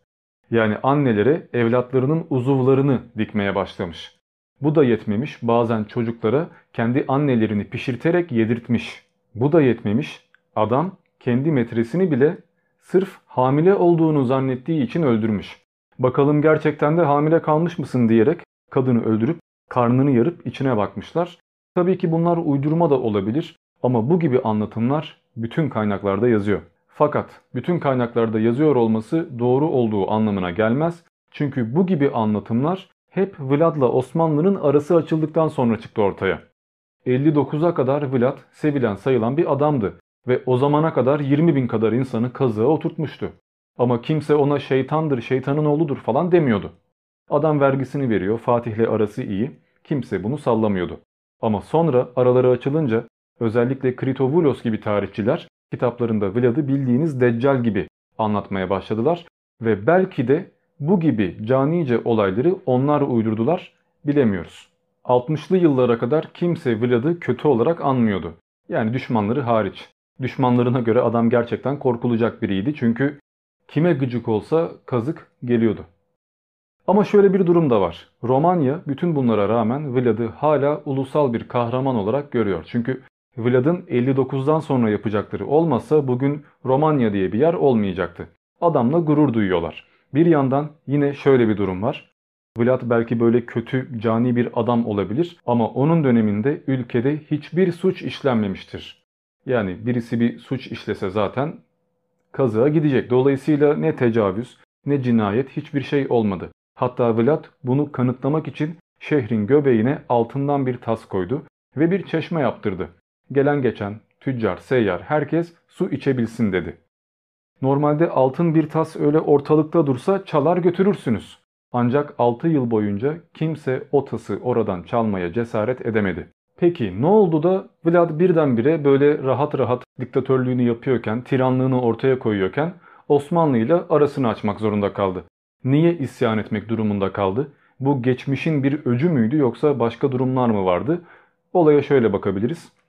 Yani annelere evlatlarının uzuvlarını dikmeye başlamış. Bu da yetmemiş bazen çocuklara kendi annelerini pişirterek yedirtmiş. Bu da yetmemiş adam kendi metresini bile sırf hamile olduğunu zannettiği için öldürmüş. Bakalım gerçekten de hamile kalmış mısın diyerek kadını öldürüp karnını yarıp içine bakmışlar. Tabii ki bunlar uydurma da olabilir ama bu gibi anlatımlar bütün kaynaklarda yazıyor. Fakat bütün kaynaklarda yazıyor olması doğru olduğu anlamına gelmez. Çünkü bu gibi anlatımlar hep Vlad'la Osmanlı'nın arası açıldıktan sonra çıktı ortaya. 59'a kadar Vlad sevilen sayılan bir adamdı ve o zamana kadar 20 bin kadar insanı kazığa oturtmuştu. Ama kimse ona şeytandır, şeytanın oğludur falan demiyordu. Adam vergisini veriyor, Fatih'le arası iyi, kimse bunu sallamıyordu. Ama sonra araları açılınca özellikle Kritovulos gibi tarihçiler kitaplarında Vlad'ı bildiğiniz Deccal gibi anlatmaya başladılar ve belki de bu gibi canice olayları onlar uydurdular bilemiyoruz. 60'lı yıllara kadar kimse Vlad'ı kötü olarak anmıyordu. Yani düşmanları hariç. Düşmanlarına göre adam gerçekten korkulacak biriydi çünkü kime gıcık olsa kazık geliyordu. Ama şöyle bir durum da var. Romanya bütün bunlara rağmen Vlad'ı hala ulusal bir kahraman olarak görüyor. Çünkü Vlad'ın 59'dan sonra yapacakları olmasa bugün Romanya diye bir yer olmayacaktı. Adamla gurur duyuyorlar. Bir yandan yine şöyle bir durum var. Vlad belki böyle kötü, cani bir adam olabilir ama onun döneminde ülkede hiçbir suç işlenmemiştir. Yani birisi bir suç işlese zaten kazığa gidecek. Dolayısıyla ne tecavüz ne cinayet hiçbir şey olmadı. Hatta Vlad bunu kanıtlamak için şehrin göbeğine altından bir tas koydu ve bir çeşme yaptırdı. Gelen geçen, tüccar, seyyar herkes su içebilsin dedi. Normalde altın bir tas öyle ortalıkta dursa çalar götürürsünüz. Ancak 6 yıl boyunca kimse o tası oradan çalmaya cesaret edemedi. Peki ne oldu da Vlad birdenbire böyle rahat rahat diktatörlüğünü yapıyorken, tiranlığını ortaya koyuyorken Osmanlı ile arasını açmak zorunda kaldı? Niye isyan etmek durumunda kaldı? Bu geçmişin bir öcü müydü yoksa başka durumlar mı vardı? Olaya şöyle bakabiliriz.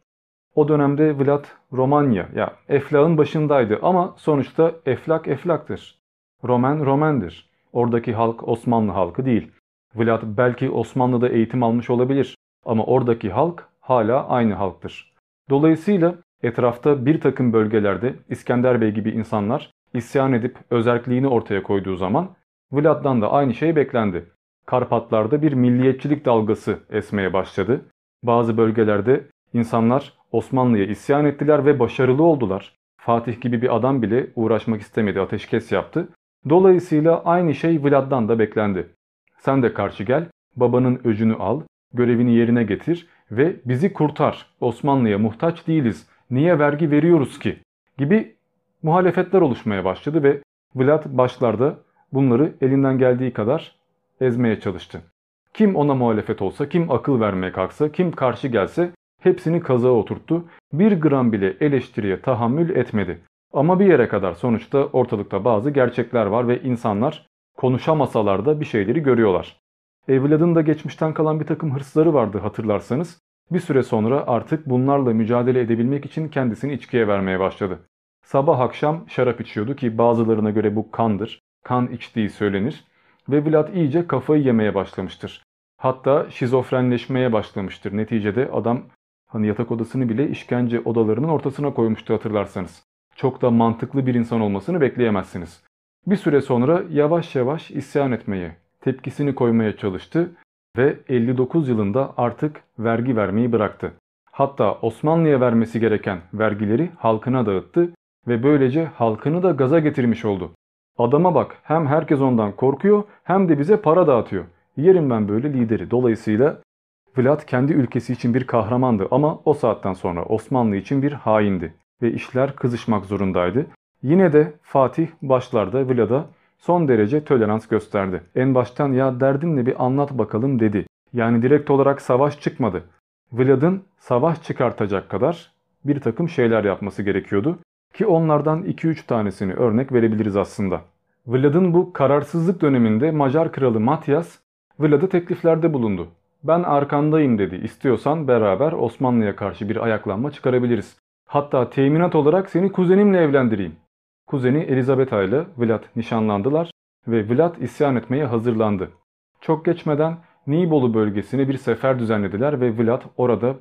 O dönemde Vlad Romanya ya Eflak'ın başındaydı ama sonuçta Eflak Eflak'tır. Roman Roman'dır. Oradaki halk Osmanlı halkı değil. Vlad belki Osmanlı'da eğitim almış olabilir ama oradaki halk hala aynı halktır. Dolayısıyla etrafta bir takım bölgelerde İskender Bey gibi insanlar isyan edip özerkliğini ortaya koyduğu zaman Vlad'dan da aynı şey beklendi. Karpatlarda bir milliyetçilik dalgası esmeye başladı. Bazı bölgelerde insanlar Osmanlı'ya isyan ettiler ve başarılı oldular. Fatih gibi bir adam bile uğraşmak istemedi, ateşkes yaptı. Dolayısıyla aynı şey Vlad'dan da beklendi. Sen de karşı gel, babanın öcünü al, görevini yerine getir ve bizi kurtar. Osmanlı'ya muhtaç değiliz. Niye vergi veriyoruz ki? Gibi muhalefetler oluşmaya başladı ve Vlad başlarda bunları elinden geldiği kadar ezmeye çalıştı. Kim ona muhalefet olsa, kim akıl vermeye kalksa, kim karşı gelse hepsini kazağa oturttu. Bir gram bile eleştiriye tahammül etmedi. Ama bir yere kadar sonuçta ortalıkta bazı gerçekler var ve insanlar konuşamasalar da bir şeyleri görüyorlar. Evladın da geçmişten kalan bir takım hırsları vardı hatırlarsanız. Bir süre sonra artık bunlarla mücadele edebilmek için kendisini içkiye vermeye başladı. Sabah akşam şarap içiyordu ki bazılarına göre bu kandır. Kan içtiği söylenir. Ve Vlad iyice kafayı yemeye başlamıştır. Hatta şizofrenleşmeye başlamıştır. Neticede adam hani yatak odasını bile işkence odalarının ortasına koymuştu hatırlarsanız. Çok da mantıklı bir insan olmasını bekleyemezsiniz. Bir süre sonra yavaş yavaş isyan etmeye, tepkisini koymaya çalıştı ve 59 yılında artık vergi vermeyi bıraktı. Hatta Osmanlı'ya vermesi gereken vergileri halkına dağıttı ve böylece halkını da gaza getirmiş oldu. Adama bak hem herkes ondan korkuyor hem de bize para dağıtıyor. Yerim ben böyle lideri. Dolayısıyla Vlad kendi ülkesi için bir kahramandı ama o saatten sonra Osmanlı için bir haindi ve işler kızışmak zorundaydı. Yine de Fatih başlarda Vlad'a son derece tolerans gösterdi. En baştan ya derdin bir anlat bakalım dedi. Yani direkt olarak savaş çıkmadı. Vlad'ın savaş çıkartacak kadar bir takım şeyler yapması gerekiyordu. Ki onlardan 2-3 tanesini örnek verebiliriz aslında. Vlad'ın bu kararsızlık döneminde Macar kralı Matyas Vlad'a tekliflerde bulundu. Ben arkandayım dedi. İstiyorsan beraber Osmanlı'ya karşı bir ayaklanma çıkarabiliriz. Hatta teminat olarak seni kuzenimle evlendireyim. Kuzeni Elizabetha ile Vlad nişanlandılar ve Vlad isyan etmeye hazırlandı. Çok geçmeden Nibolu bölgesine bir sefer düzenlediler ve Vlad orada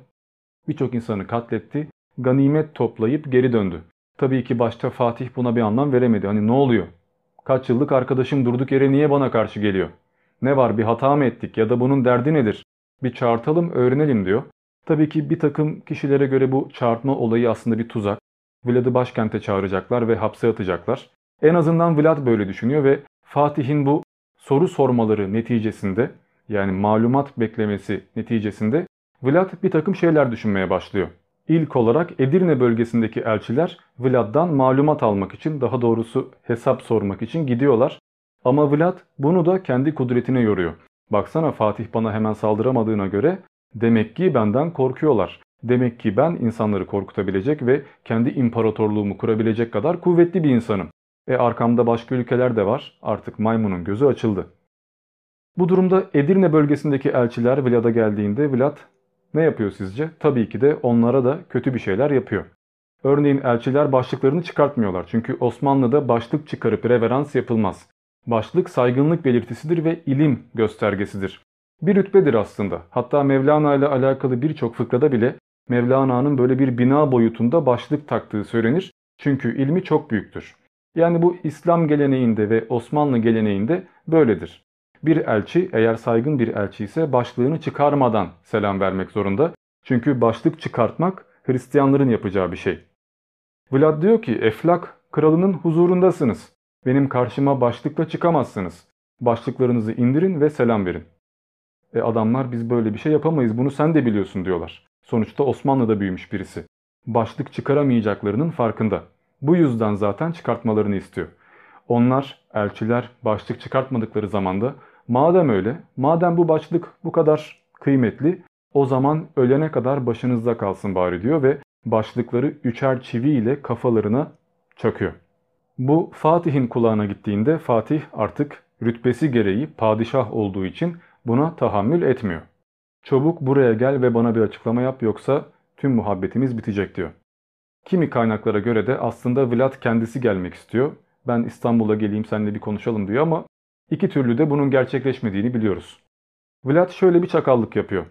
birçok insanı katletti, ganimet toplayıp geri döndü. Tabii ki başta Fatih buna bir anlam veremedi. Hani ne oluyor? Kaç yıllık arkadaşım durduk yere niye bana karşı geliyor? Ne var bir hata mı ettik ya da bunun derdi nedir? Bir çağırtalım öğrenelim diyor. Tabii ki bir takım kişilere göre bu çağırtma olayı aslında bir tuzak. Vlad'ı başkente çağıracaklar ve hapse atacaklar. En azından Vlad böyle düşünüyor ve Fatih'in bu soru sormaları neticesinde yani malumat beklemesi neticesinde Vlad bir takım şeyler düşünmeye başlıyor. İlk olarak Edirne bölgesindeki elçiler Vlad'dan malumat almak için daha doğrusu hesap sormak için gidiyorlar. Ama Vlad bunu da kendi kudretine yoruyor. Baksana Fatih bana hemen saldıramadığına göre demek ki benden korkuyorlar. Demek ki ben insanları korkutabilecek ve kendi imparatorluğumu kurabilecek kadar kuvvetli bir insanım. E arkamda başka ülkeler de var. Artık maymunun gözü açıldı. Bu durumda Edirne bölgesindeki elçiler Vlad'a geldiğinde Vlad ne yapıyor sizce? Tabii ki de onlara da kötü bir şeyler yapıyor. Örneğin elçiler başlıklarını çıkartmıyorlar. Çünkü Osmanlı'da başlık çıkarıp reverans yapılmaz. Başlık saygınlık belirtisidir ve ilim göstergesidir. Bir rütbedir aslında. Hatta Mevlana ile alakalı birçok fıkrada bile Mevlana'nın böyle bir bina boyutunda başlık taktığı söylenir. Çünkü ilmi çok büyüktür. Yani bu İslam geleneğinde ve Osmanlı geleneğinde böyledir. Bir elçi eğer saygın bir elçi ise başlığını çıkarmadan selam vermek zorunda. Çünkü başlık çıkartmak Hristiyanların yapacağı bir şey. Vlad diyor ki Eflak kralının huzurundasınız. Benim karşıma başlıkla çıkamazsınız. Başlıklarınızı indirin ve selam verin. E adamlar biz böyle bir şey yapamayız bunu sen de biliyorsun diyorlar. Sonuçta Osmanlı'da büyümüş birisi. Başlık çıkaramayacaklarının farkında. Bu yüzden zaten çıkartmalarını istiyor. Onlar, elçiler başlık çıkartmadıkları zamanda madem öyle, madem bu başlık bu kadar kıymetli o zaman ölene kadar başınızda kalsın bari diyor ve başlıkları üçer çivi ile kafalarına çakıyor. Bu Fatih'in kulağına gittiğinde Fatih artık rütbesi gereği padişah olduğu için buna tahammül etmiyor. Çabuk buraya gel ve bana bir açıklama yap yoksa tüm muhabbetimiz bitecek diyor. Kimi kaynaklara göre de aslında Vlad kendisi gelmek istiyor. Ben İstanbul'a geleyim seninle bir konuşalım diyor ama iki türlü de bunun gerçekleşmediğini biliyoruz. Vlad şöyle bir çakallık yapıyor.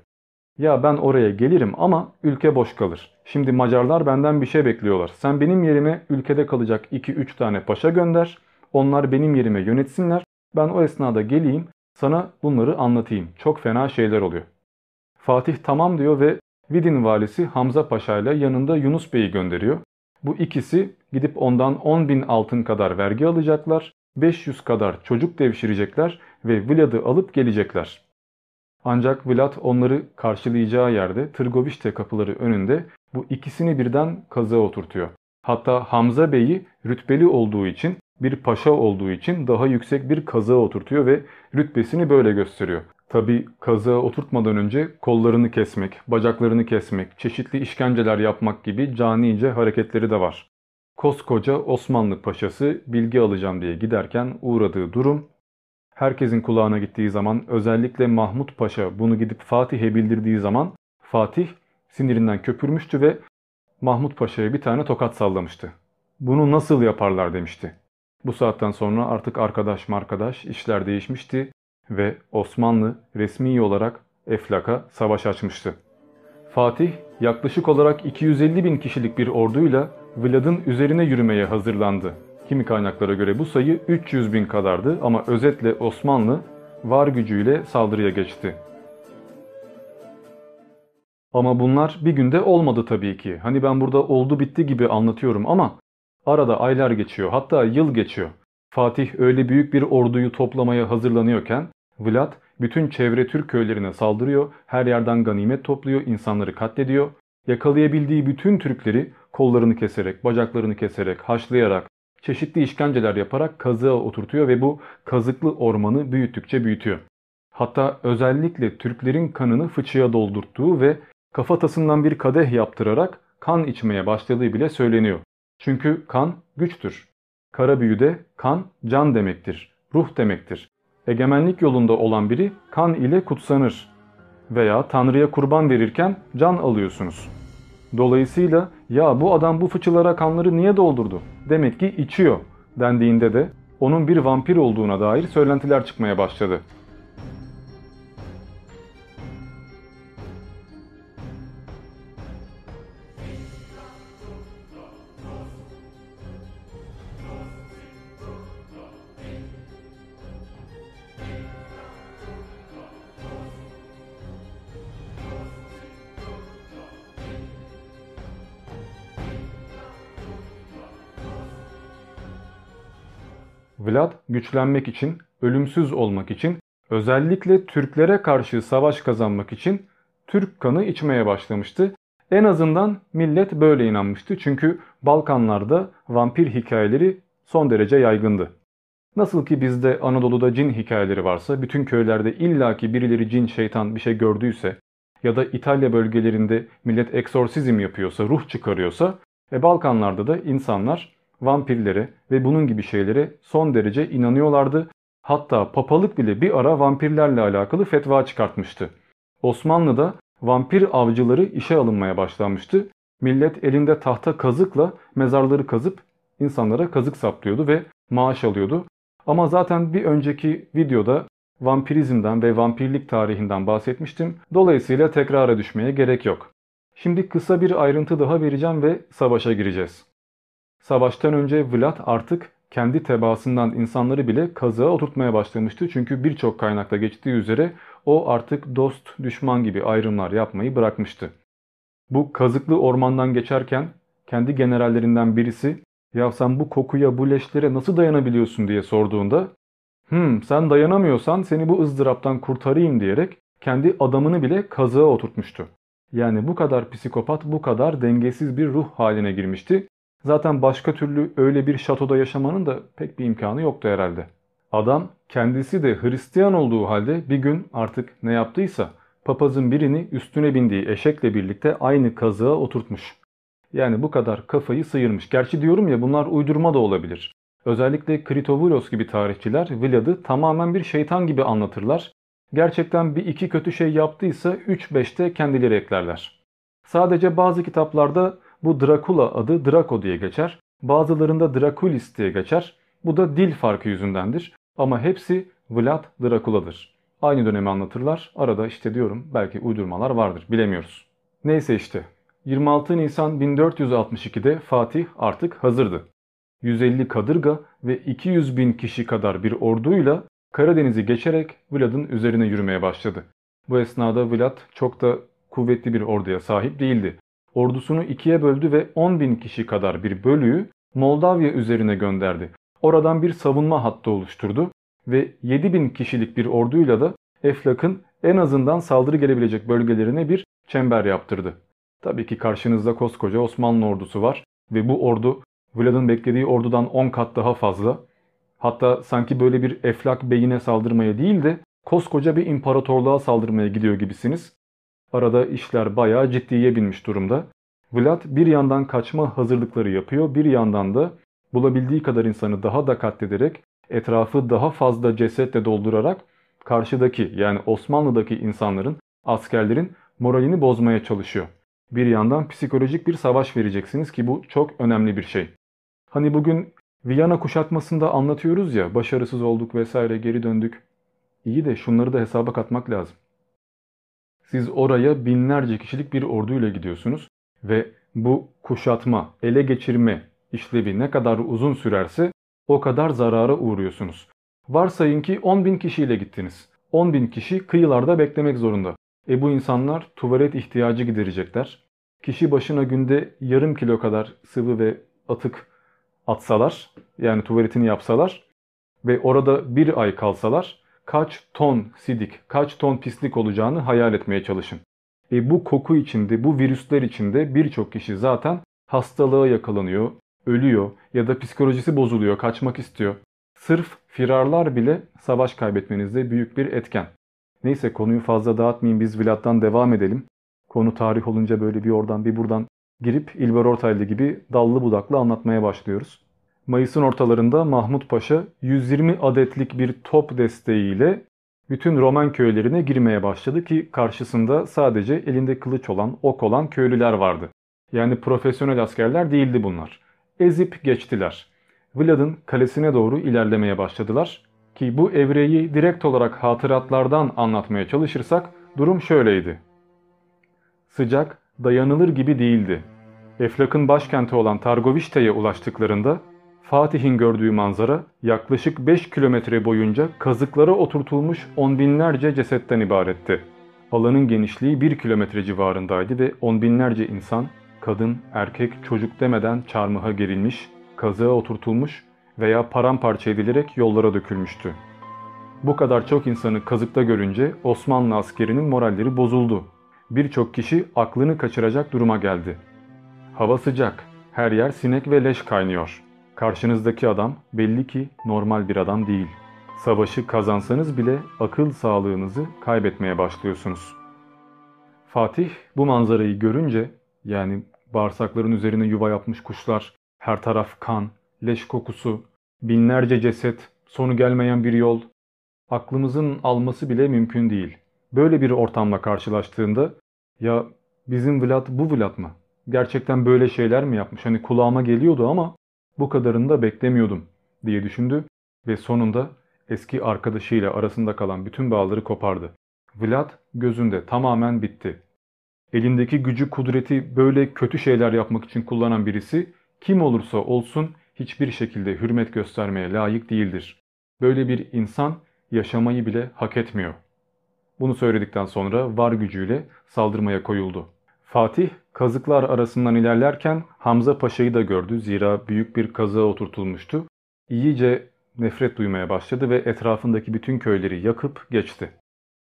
Ya ben oraya gelirim ama ülke boş kalır. Şimdi Macarlar benden bir şey bekliyorlar. Sen benim yerime ülkede kalacak 2-3 tane paşa gönder. Onlar benim yerime yönetsinler. Ben o esnada geleyim sana bunları anlatayım. Çok fena şeyler oluyor. Fatih tamam diyor ve Vidin valisi Hamza Paşa ile yanında Yunus Bey'i gönderiyor. Bu ikisi gidip ondan 10 bin altın kadar vergi alacaklar 500 kadar çocuk devşirecekler ve Vlad'ı alıp gelecekler. Ancak Vlad onları karşılayacağı yerde Tırgovişte kapıları önünde bu ikisini birden kazığa oturtuyor. Hatta Hamza Bey'i rütbeli olduğu için bir paşa olduğu için daha yüksek bir kazığa oturtuyor ve rütbesini böyle gösteriyor. Tabi kazığa oturtmadan önce kollarını kesmek, bacaklarını kesmek, çeşitli işkenceler yapmak gibi canice hareketleri de var. Koskoca Osmanlı paşası bilgi alacağım diye giderken uğradığı durum herkesin kulağına gittiği zaman özellikle Mahmut Paşa bunu gidip Fatih'e bildirdiği zaman Fatih sinirinden köpürmüştü ve Mahmut Paşa'ya bir tane tokat sallamıştı. Bunu nasıl yaparlar demişti. Bu saatten sonra artık arkadaş markadaş işler değişmişti ve Osmanlı resmi olarak Eflak'a savaş açmıştı. Fatih yaklaşık olarak 250 bin kişilik bir orduyla Vlad'ın üzerine yürümeye hazırlandı. Kimi kaynaklara göre bu sayı 300 bin kadardı ama özetle Osmanlı var gücüyle saldırıya geçti. Ama bunlar bir günde olmadı tabii ki. Hani ben burada oldu bitti gibi anlatıyorum ama arada aylar geçiyor hatta yıl geçiyor. Fatih öyle büyük bir orduyu toplamaya hazırlanıyorken Vlad bütün çevre Türk köylerine saldırıyor, her yerden ganimet topluyor, insanları katlediyor. Yakalayabildiği bütün Türkleri kollarını keserek, bacaklarını keserek, haşlayarak, çeşitli işkenceler yaparak kazığa oturtuyor ve bu kazıklı ormanı büyüttükçe büyütüyor. Hatta özellikle Türklerin kanını fıçıya doldurttuğu ve kafatasından bir kadeh yaptırarak kan içmeye başladığı bile söyleniyor. Çünkü kan güçtür. Kara büyüde kan can demektir, ruh demektir. Egemenlik yolunda olan biri kan ile kutsanır veya Tanrı'ya kurban verirken can alıyorsunuz. Dolayısıyla ya bu adam bu fıçılara kanları niye doldurdu? Demek ki içiyor dendiğinde de onun bir vampir olduğuna dair söylentiler çıkmaya başladı. Vlad güçlenmek için, ölümsüz olmak için, özellikle Türklere karşı savaş kazanmak için Türk kanı içmeye başlamıştı. En azından millet böyle inanmıştı çünkü Balkanlarda vampir hikayeleri son derece yaygındı. Nasıl ki bizde Anadolu'da cin hikayeleri varsa, bütün köylerde illaki birileri cin şeytan bir şey gördüyse ya da İtalya bölgelerinde millet eksorsizm yapıyorsa, ruh çıkarıyorsa, e Balkanlarda da insanlar vampirlere ve bunun gibi şeylere son derece inanıyorlardı. Hatta papalık bile bir ara vampirlerle alakalı fetva çıkartmıştı. Osmanlı'da vampir avcıları işe alınmaya başlanmıştı. Millet elinde tahta kazıkla mezarları kazıp insanlara kazık saplıyordu ve maaş alıyordu. Ama zaten bir önceki videoda vampirizmden ve vampirlik tarihinden bahsetmiştim. Dolayısıyla tekrara düşmeye gerek yok. Şimdi kısa bir ayrıntı daha vereceğim ve savaşa gireceğiz. Savaştan önce Vlad artık kendi tebaasından insanları bile kazığa oturtmaya başlamıştı. Çünkü birçok kaynakta geçtiği üzere o artık dost düşman gibi ayrımlar yapmayı bırakmıştı. Bu kazıklı ormandan geçerken kendi generallerinden birisi ya sen bu kokuya bu leşlere nasıl dayanabiliyorsun diye sorduğunda hmm sen dayanamıyorsan seni bu ızdıraptan kurtarayım diyerek kendi adamını bile kazığa oturtmuştu. Yani bu kadar psikopat bu kadar dengesiz bir ruh haline girmişti Zaten başka türlü öyle bir şatoda yaşamanın da pek bir imkanı yoktu herhalde. Adam kendisi de Hristiyan olduğu halde bir gün artık ne yaptıysa papazın birini üstüne bindiği eşekle birlikte aynı kazığa oturtmuş. Yani bu kadar kafayı sıyırmış. Gerçi diyorum ya bunlar uydurma da olabilir. Özellikle Kritovulos gibi tarihçiler Vlad'ı tamamen bir şeytan gibi anlatırlar. Gerçekten bir iki kötü şey yaptıysa 3-5'te kendileri eklerler. Sadece bazı kitaplarda bu Dracula adı Draco diye geçer. Bazılarında Draculis diye geçer. Bu da dil farkı yüzündendir. Ama hepsi Vlad Dracula'dır. Aynı dönemi anlatırlar. Arada işte diyorum belki uydurmalar vardır bilemiyoruz. Neyse işte 26 Nisan 1462'de Fatih artık hazırdı. 150 kadırga ve 200 bin kişi kadar bir orduyla Karadeniz'i geçerek Vlad'ın üzerine yürümeye başladı. Bu esnada Vlad çok da kuvvetli bir orduya sahip değildi ordusunu ikiye böldü ve 10 bin kişi kadar bir bölüğü Moldavya üzerine gönderdi. oradan bir savunma hattı oluşturdu ve 7000 kişilik bir orduyla da Eflak'ın en azından saldırı gelebilecek bölgelerine bir çember yaptırdı. Tabii ki karşınızda koskoca Osmanlı ordusu var ve bu ordu Vlad'ın beklediği ordudan 10 kat daha fazla. Hatta sanki böyle bir Eflak beyine saldırmaya değil de koskoca bir imparatorluğa saldırmaya gidiyor gibisiniz. Arada işler bayağı ciddiye binmiş durumda. Vlad bir yandan kaçma hazırlıkları yapıyor, bir yandan da bulabildiği kadar insanı daha da katlederek, etrafı daha fazla cesetle doldurarak karşıdaki yani Osmanlı'daki insanların, askerlerin moralini bozmaya çalışıyor. Bir yandan psikolojik bir savaş vereceksiniz ki bu çok önemli bir şey. Hani bugün Viyana kuşatmasında anlatıyoruz ya başarısız olduk vesaire geri döndük. İyi de şunları da hesaba katmak lazım. Siz oraya binlerce kişilik bir orduyla gidiyorsunuz ve bu kuşatma, ele geçirme işlevi ne kadar uzun sürerse o kadar zarara uğruyorsunuz. Varsayın ki 10 bin kişiyle gittiniz. 10 bin kişi kıyılarda beklemek zorunda. E bu insanlar tuvalet ihtiyacı giderecekler. Kişi başına günde yarım kilo kadar sıvı ve atık atsalar yani tuvaletini yapsalar ve orada bir ay kalsalar kaç ton sidik, kaç ton pislik olacağını hayal etmeye çalışın. E bu koku içinde, bu virüsler içinde birçok kişi zaten hastalığa yakalanıyor, ölüyor ya da psikolojisi bozuluyor, kaçmak istiyor. Sırf firarlar bile savaş kaybetmenizde büyük bir etken. Neyse konuyu fazla dağıtmayayım biz Vlad'dan devam edelim. Konu tarih olunca böyle bir oradan bir buradan girip İlber Ortaylı gibi dallı budaklı anlatmaya başlıyoruz. Mayıs'ın ortalarında Mahmut Paşa 120 adetlik bir top desteğiyle bütün Roman köylerine girmeye başladı ki karşısında sadece elinde kılıç olan, ok olan köylüler vardı. Yani profesyonel askerler değildi bunlar. Ezip geçtiler. Vlad'ın kalesine doğru ilerlemeye başladılar ki bu evreyi direkt olarak hatıratlardan anlatmaya çalışırsak durum şöyleydi. Sıcak, dayanılır gibi değildi. Eflak'ın başkenti olan Targovişte'ye ulaştıklarında Fatih'in gördüğü manzara yaklaşık 5 kilometre boyunca kazıklara oturtulmuş on binlerce cesetten ibaretti. Alanın genişliği 1 kilometre civarındaydı ve on binlerce insan, kadın, erkek, çocuk demeden çarmıha gerilmiş, kazığa oturtulmuş veya paramparça edilerek yollara dökülmüştü. Bu kadar çok insanı kazıkta görünce Osmanlı askerinin moralleri bozuldu. Birçok kişi aklını kaçıracak duruma geldi. Hava sıcak, her yer sinek ve leş kaynıyor. Karşınızdaki adam belli ki normal bir adam değil. Savaşı kazansanız bile akıl sağlığınızı kaybetmeye başlıyorsunuz. Fatih bu manzarayı görünce yani bağırsakların üzerine yuva yapmış kuşlar, her taraf kan, leş kokusu, binlerce ceset, sonu gelmeyen bir yol, aklımızın alması bile mümkün değil. Böyle bir ortamla karşılaştığında ya bizim Vlad bu Vlad mı? Gerçekten böyle şeyler mi yapmış? Hani kulağıma geliyordu ama bu kadarını da beklemiyordum diye düşündü ve sonunda eski arkadaşıyla arasında kalan bütün bağları kopardı. Vlad gözünde tamamen bitti. Elindeki gücü kudreti böyle kötü şeyler yapmak için kullanan birisi kim olursa olsun hiçbir şekilde hürmet göstermeye layık değildir. Böyle bir insan yaşamayı bile hak etmiyor. Bunu söyledikten sonra var gücüyle saldırmaya koyuldu. Fatih kazıklar arasından ilerlerken Hamza Paşa'yı da gördü. Zira büyük bir kazığa oturtulmuştu. İyice nefret duymaya başladı ve etrafındaki bütün köyleri yakıp geçti.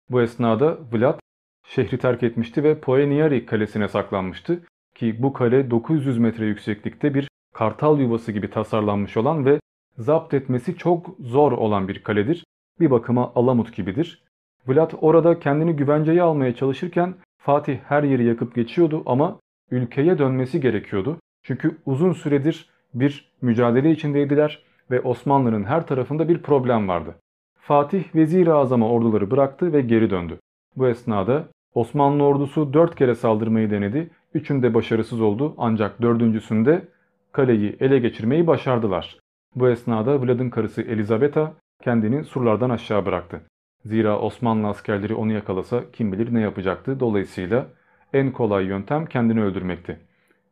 Bu esnada Vlad şehri terk etmişti ve Poeniari kalesine saklanmıştı ki bu kale 900 metre yükseklikte bir kartal yuvası gibi tasarlanmış olan ve zapt etmesi çok zor olan bir kaledir. Bir bakıma Alamut gibidir. Vlad orada kendini güvenceye almaya çalışırken Fatih her yeri yakıp geçiyordu ama ülkeye dönmesi gerekiyordu. Çünkü uzun süredir bir mücadele içindeydiler ve Osmanlı'nın her tarafında bir problem vardı. Fatih Vezir-i Azam'a orduları bıraktı ve geri döndü. Bu esnada Osmanlı ordusu dört kere saldırmayı denedi. Üçünde başarısız oldu ancak dördüncüsünde kaleyi ele geçirmeyi başardılar. Bu esnada Vlad'ın karısı Elizabeta kendini surlardan aşağı bıraktı. Zira Osmanlı askerleri onu yakalasa kim bilir ne yapacaktı. Dolayısıyla en kolay yöntem kendini öldürmekti.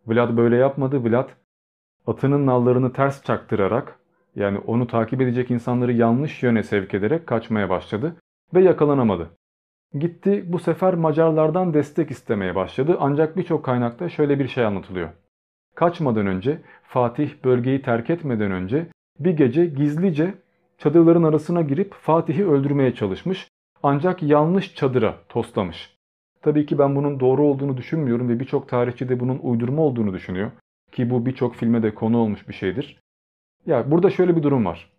Vlad böyle yapmadı. Vlad atının nallarını ters çaktırarak yani onu takip edecek insanları yanlış yöne sevk ederek kaçmaya başladı ve yakalanamadı. Gitti bu sefer Macarlardan destek istemeye başladı ancak birçok kaynakta şöyle bir şey anlatılıyor. Kaçmadan önce Fatih bölgeyi terk etmeden önce bir gece gizlice çadırların arasına girip Fatih'i öldürmeye çalışmış ancak yanlış çadıra toslamış. Tabii ki ben bunun doğru olduğunu düşünmüyorum ve birçok tarihçi de bunun uydurma olduğunu düşünüyor. Ki bu birçok filme de konu olmuş bir şeydir. Ya burada şöyle bir durum var.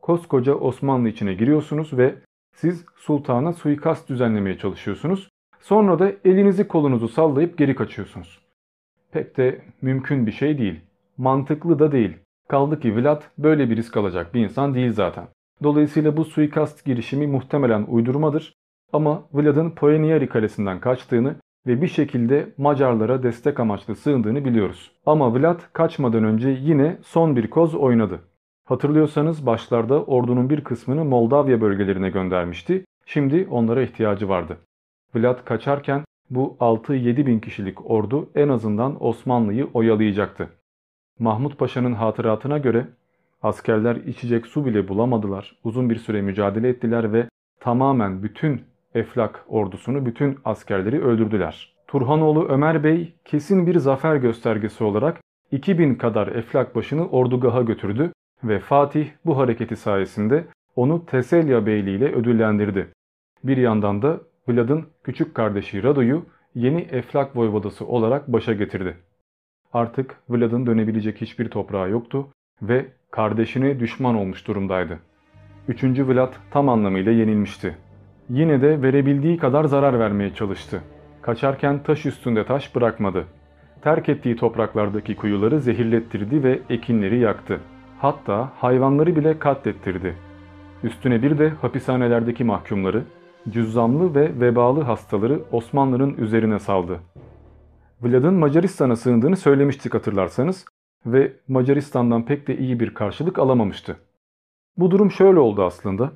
Koskoca Osmanlı içine giriyorsunuz ve siz sultana suikast düzenlemeye çalışıyorsunuz. Sonra da elinizi kolunuzu sallayıp geri kaçıyorsunuz. Pek de mümkün bir şey değil. Mantıklı da değil. Kaldı ki Vlad böyle bir risk alacak bir insan değil zaten. Dolayısıyla bu suikast girişimi muhtemelen uydurmadır. Ama Vlad'ın Poenieri kalesinden kaçtığını ve bir şekilde Macarlara destek amaçlı sığındığını biliyoruz. Ama Vlad kaçmadan önce yine son bir koz oynadı. Hatırlıyorsanız başlarda ordunun bir kısmını Moldavya bölgelerine göndermişti. Şimdi onlara ihtiyacı vardı. Vlad kaçarken bu 6-7 bin kişilik ordu en azından Osmanlı'yı oyalayacaktı. Mahmut Paşa'nın hatıratına göre askerler içecek su bile bulamadılar. Uzun bir süre mücadele ettiler ve tamamen bütün Eflak ordusunu, bütün askerleri öldürdüler. Turhanoğlu Ömer Bey kesin bir zafer göstergesi olarak 2000 kadar Eflak başını ordugaha götürdü ve Fatih bu hareketi sayesinde onu Teselya Beyliği ile ödüllendirdi. Bir yandan da Vlad'ın küçük kardeşi Rado'yu yeni Eflak voyvodası olarak başa getirdi. Artık Vlad'ın dönebilecek hiçbir toprağı yoktu ve kardeşine düşman olmuş durumdaydı. Üçüncü Vlad tam anlamıyla yenilmişti. Yine de verebildiği kadar zarar vermeye çalıştı. Kaçarken taş üstünde taş bırakmadı. Terk ettiği topraklardaki kuyuları zehirlettirdi ve ekinleri yaktı. Hatta hayvanları bile katlettirdi. Üstüne bir de hapishanelerdeki mahkumları, cüzzamlı ve vebalı hastaları Osmanlı'nın üzerine saldı. Vlad'ın Macaristan'a sığındığını söylemiştik hatırlarsanız ve Macaristan'dan pek de iyi bir karşılık alamamıştı. Bu durum şöyle oldu aslında.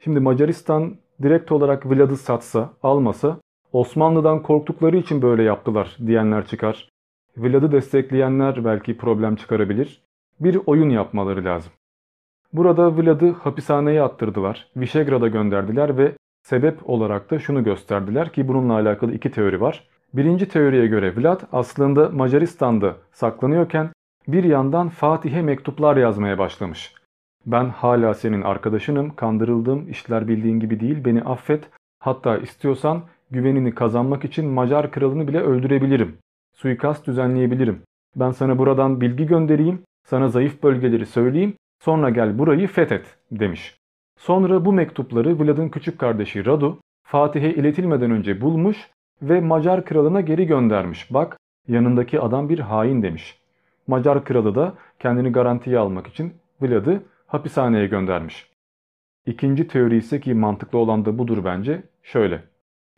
Şimdi Macaristan direkt olarak Vlad'ı satsa, almasa Osmanlı'dan korktukları için böyle yaptılar diyenler çıkar. Vlad'ı destekleyenler belki problem çıkarabilir. Bir oyun yapmaları lazım. Burada Vlad'ı hapishaneye attırdılar, Vişegrad'a gönderdiler ve sebep olarak da şunu gösterdiler ki bununla alakalı iki teori var. Birinci teoriye göre Vlad aslında Macaristan'da saklanıyorken bir yandan Fatih'e mektuplar yazmaya başlamış. Ben hala senin arkadaşınım, kandırıldım, işler bildiğin gibi değil, beni affet. Hatta istiyorsan güvenini kazanmak için Macar kralını bile öldürebilirim. Suikast düzenleyebilirim. Ben sana buradan bilgi göndereyim, sana zayıf bölgeleri söyleyeyim, sonra gel burayı fethet demiş. Sonra bu mektupları Vlad'ın küçük kardeşi Radu, Fatih'e iletilmeden önce bulmuş ve Macar kralına geri göndermiş. Bak yanındaki adam bir hain demiş. Macar kralı da kendini garantiye almak için Vlad'ı hapishaneye göndermiş. İkinci teori ise ki mantıklı olan da budur bence şöyle.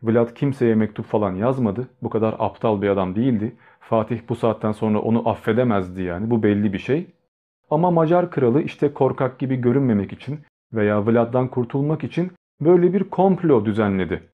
Vlad kimseye mektup falan yazmadı. Bu kadar aptal bir adam değildi. Fatih bu saatten sonra onu affedemezdi yani bu belli bir şey. Ama Macar kralı işte korkak gibi görünmemek için veya Vlad'dan kurtulmak için böyle bir komplo düzenledi.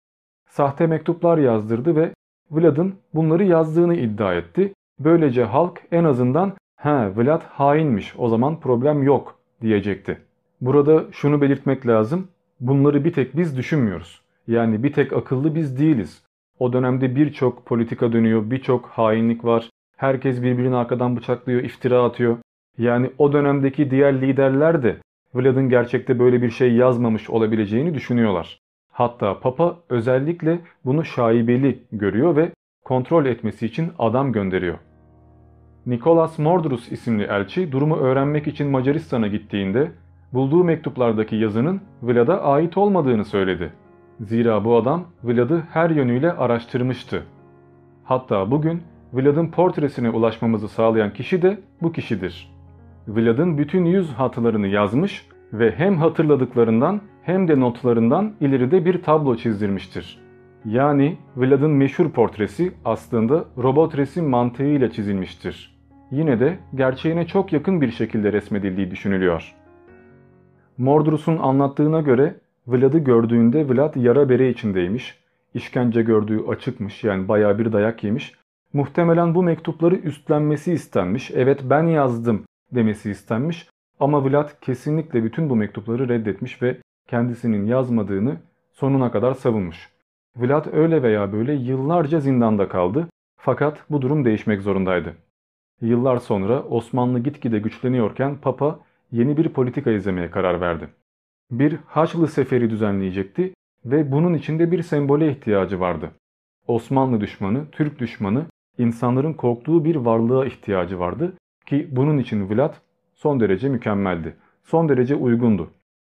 Sahte mektuplar yazdırdı ve Vlad'ın bunları yazdığını iddia etti. Böylece halk en azından he Vlad hainmiş o zaman problem yok diyecekti. Burada şunu belirtmek lazım. Bunları bir tek biz düşünmüyoruz. Yani bir tek akıllı biz değiliz. O dönemde birçok politika dönüyor, birçok hainlik var. Herkes birbirini arkadan bıçaklıyor, iftira atıyor. Yani o dönemdeki diğer liderler de Vlad'ın gerçekte böyle bir şey yazmamış olabileceğini düşünüyorlar. Hatta Papa özellikle bunu şaibeli görüyor ve kontrol etmesi için adam gönderiyor. Nikolas Mordrus isimli elçi durumu öğrenmek için Macaristan'a gittiğinde bulduğu mektuplardaki yazının Vlad'a ait olmadığını söyledi. Zira bu adam Vlad'ı her yönüyle araştırmıştı. Hatta bugün Vlad'ın portresine ulaşmamızı sağlayan kişi de bu kişidir. Vlad'ın bütün yüz hatlarını yazmış ve hem hatırladıklarından hem de notlarından ileride bir tablo çizdirmiştir. Yani Vlad'ın meşhur portresi aslında robot resim mantığıyla çizilmiştir. Yine de gerçeğine çok yakın bir şekilde resmedildiği düşünülüyor. Mordrus'un anlattığına göre Vlad'ı gördüğünde Vlad yara bere içindeymiş, işkence gördüğü açıkmış yani baya bir dayak yemiş. Muhtemelen bu mektupları üstlenmesi istenmiş, evet ben yazdım demesi istenmiş ama Vlad kesinlikle bütün bu mektupları reddetmiş ve kendisinin yazmadığını sonuna kadar savunmuş. Vlad öyle veya böyle yıllarca zindanda kaldı fakat bu durum değişmek zorundaydı. Yıllar sonra Osmanlı gitgide güçleniyorken Papa yeni bir politika izlemeye karar verdi. Bir Haçlı seferi düzenleyecekti ve bunun içinde bir sembole ihtiyacı vardı. Osmanlı düşmanı, Türk düşmanı, insanların korktuğu bir varlığa ihtiyacı vardı ki bunun için Vlad son derece mükemmeldi. Son derece uygundu.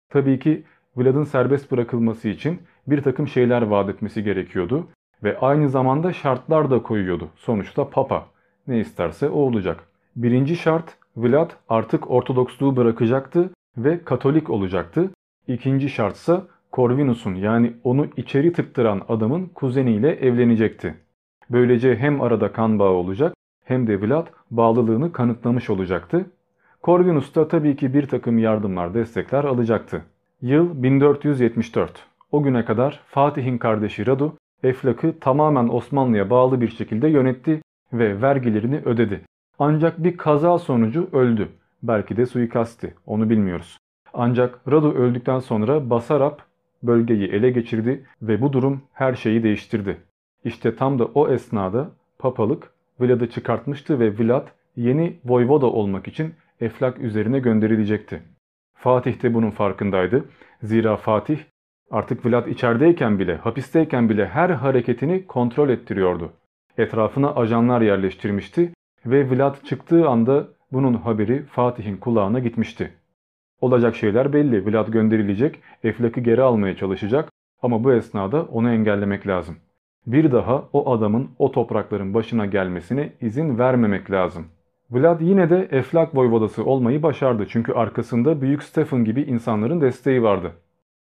Tabii ki Vlad'ın serbest bırakılması için bir takım şeyler vaat etmesi gerekiyordu ve aynı zamanda şartlar da koyuyordu. Sonuçta Papa ne isterse o olacak. Birinci şart Vlad artık Ortodoksluğu bırakacaktı ve Katolik olacaktı. İkinci şartsa Corvinus'un yani onu içeri tıktıran adamın kuzeniyle evlenecekti. Böylece hem arada kan bağı olacak hem de Vlad bağlılığını kanıtlamış olacaktı. Corvinus da tabii ki bir takım yardımlar, destekler alacaktı. Yıl 1474. O güne kadar Fatih'in kardeşi Radu, Eflak'ı tamamen Osmanlı'ya bağlı bir şekilde yönetti ve vergilerini ödedi. Ancak bir kaza sonucu öldü. Belki de suikasti, onu bilmiyoruz. Ancak Radu öldükten sonra Basarap bölgeyi ele geçirdi ve bu durum her şeyi değiştirdi. İşte tam da o esnada papalık Vlad'ı çıkartmıştı ve Vlad yeni voyvoda olmak için Eflak üzerine gönderilecekti. Fatih de bunun farkındaydı. Zira Fatih artık Vlad içerideyken bile, hapisteyken bile her hareketini kontrol ettiriyordu. Etrafına ajanlar yerleştirmişti ve Vlad çıktığı anda bunun haberi Fatih'in kulağına gitmişti. Olacak şeyler belli. Vlad gönderilecek, Eflak'ı geri almaya çalışacak ama bu esnada onu engellemek lazım. Bir daha o adamın o toprakların başına gelmesine izin vermemek lazım. Vlad yine de Eflak voyvodası olmayı başardı çünkü arkasında Büyük Stefan gibi insanların desteği vardı.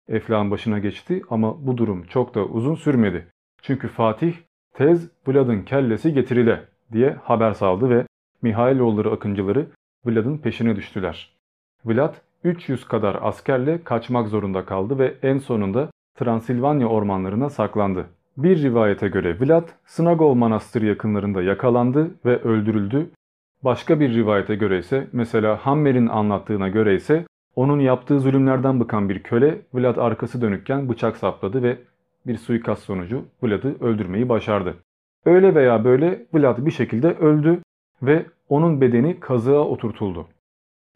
Eflak'ın başına geçti ama bu durum çok da uzun sürmedi. Çünkü Fatih tez Vlad'ın kellesi getirile diye haber saldı ve Mihailoğulları akıncıları Vlad'ın peşine düştüler. Vlad 300 kadar askerle kaçmak zorunda kaldı ve en sonunda Transilvanya ormanlarına saklandı. Bir rivayete göre Vlad, Snagov Manastırı yakınlarında yakalandı ve öldürüldü. Başka bir rivayete göre ise mesela Hammer'in anlattığına göre ise onun yaptığı zulümlerden bıkan bir köle Vlad arkası dönükken bıçak sapladı ve bir suikast sonucu Vlad'ı öldürmeyi başardı. Öyle veya böyle Vlad bir şekilde öldü ve onun bedeni kazığa oturtuldu.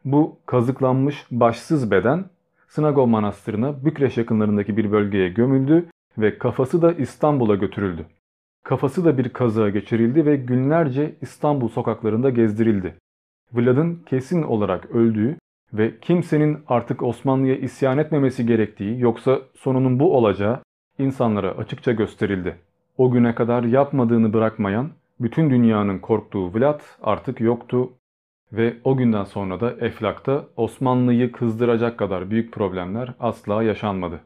Bu kazıklanmış başsız beden Snagov Manastırı'na Bükreş yakınlarındaki bir bölgeye gömüldü ve kafası da İstanbul'a götürüldü. Kafası da bir kazığa geçirildi ve günlerce İstanbul sokaklarında gezdirildi. Vlad'ın kesin olarak öldüğü ve kimsenin artık Osmanlı'ya isyan etmemesi gerektiği yoksa sonunun bu olacağı insanlara açıkça gösterildi. O güne kadar yapmadığını bırakmayan, bütün dünyanın korktuğu Vlad artık yoktu ve o günden sonra da Eflak'ta Osmanlı'yı kızdıracak kadar büyük problemler asla yaşanmadı.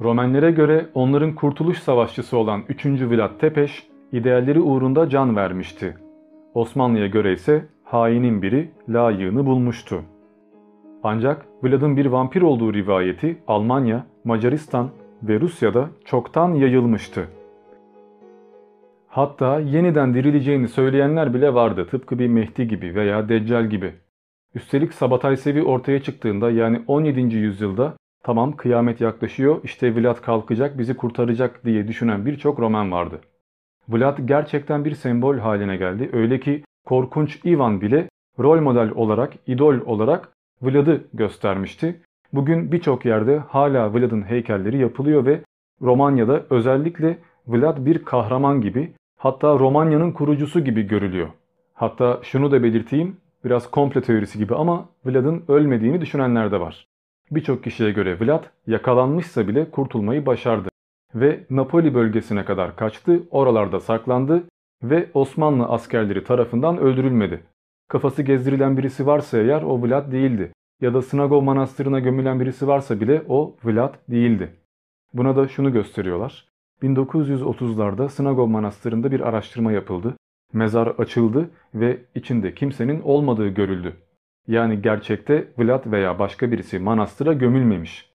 Romenlere göre onların kurtuluş savaşçısı olan 3. Vlad Tepeş idealleri uğrunda can vermişti. Osmanlı'ya göre ise hainin biri layığını bulmuştu. Ancak Vlad'ın bir vampir olduğu rivayeti Almanya, Macaristan ve Rusya'da çoktan yayılmıştı. Hatta yeniden dirileceğini söyleyenler bile vardı tıpkı bir Mehdi gibi veya Deccal gibi. Üstelik Sabatay Sevi ortaya çıktığında yani 17. yüzyılda tamam kıyamet yaklaşıyor işte Vlad kalkacak bizi kurtaracak diye düşünen birçok roman vardı. Vlad gerçekten bir sembol haline geldi öyle ki korkunç Ivan bile rol model olarak, idol olarak Vlad'ı göstermişti. Bugün birçok yerde hala Vlad'ın heykelleri yapılıyor ve Romanya'da özellikle Vlad bir kahraman gibi hatta Romanya'nın kurucusu gibi görülüyor. Hatta şunu da belirteyim biraz komple teorisi gibi ama Vlad'ın ölmediğini düşünenler de var. Birçok kişiye göre Vlad yakalanmışsa bile kurtulmayı başardı ve Napoli bölgesine kadar kaçtı, oralarda saklandı ve Osmanlı askerleri tarafından öldürülmedi. Kafası gezdirilen birisi varsa eğer o Vlad değildi. Ya da Snagov Manastırı'na gömülen birisi varsa bile o Vlad değildi. Buna da şunu gösteriyorlar. 1930'larda Snagov Manastırı'nda bir araştırma yapıldı. Mezar açıldı ve içinde kimsenin olmadığı görüldü. Yani gerçekte Vlad veya başka birisi manastıra gömülmemiş.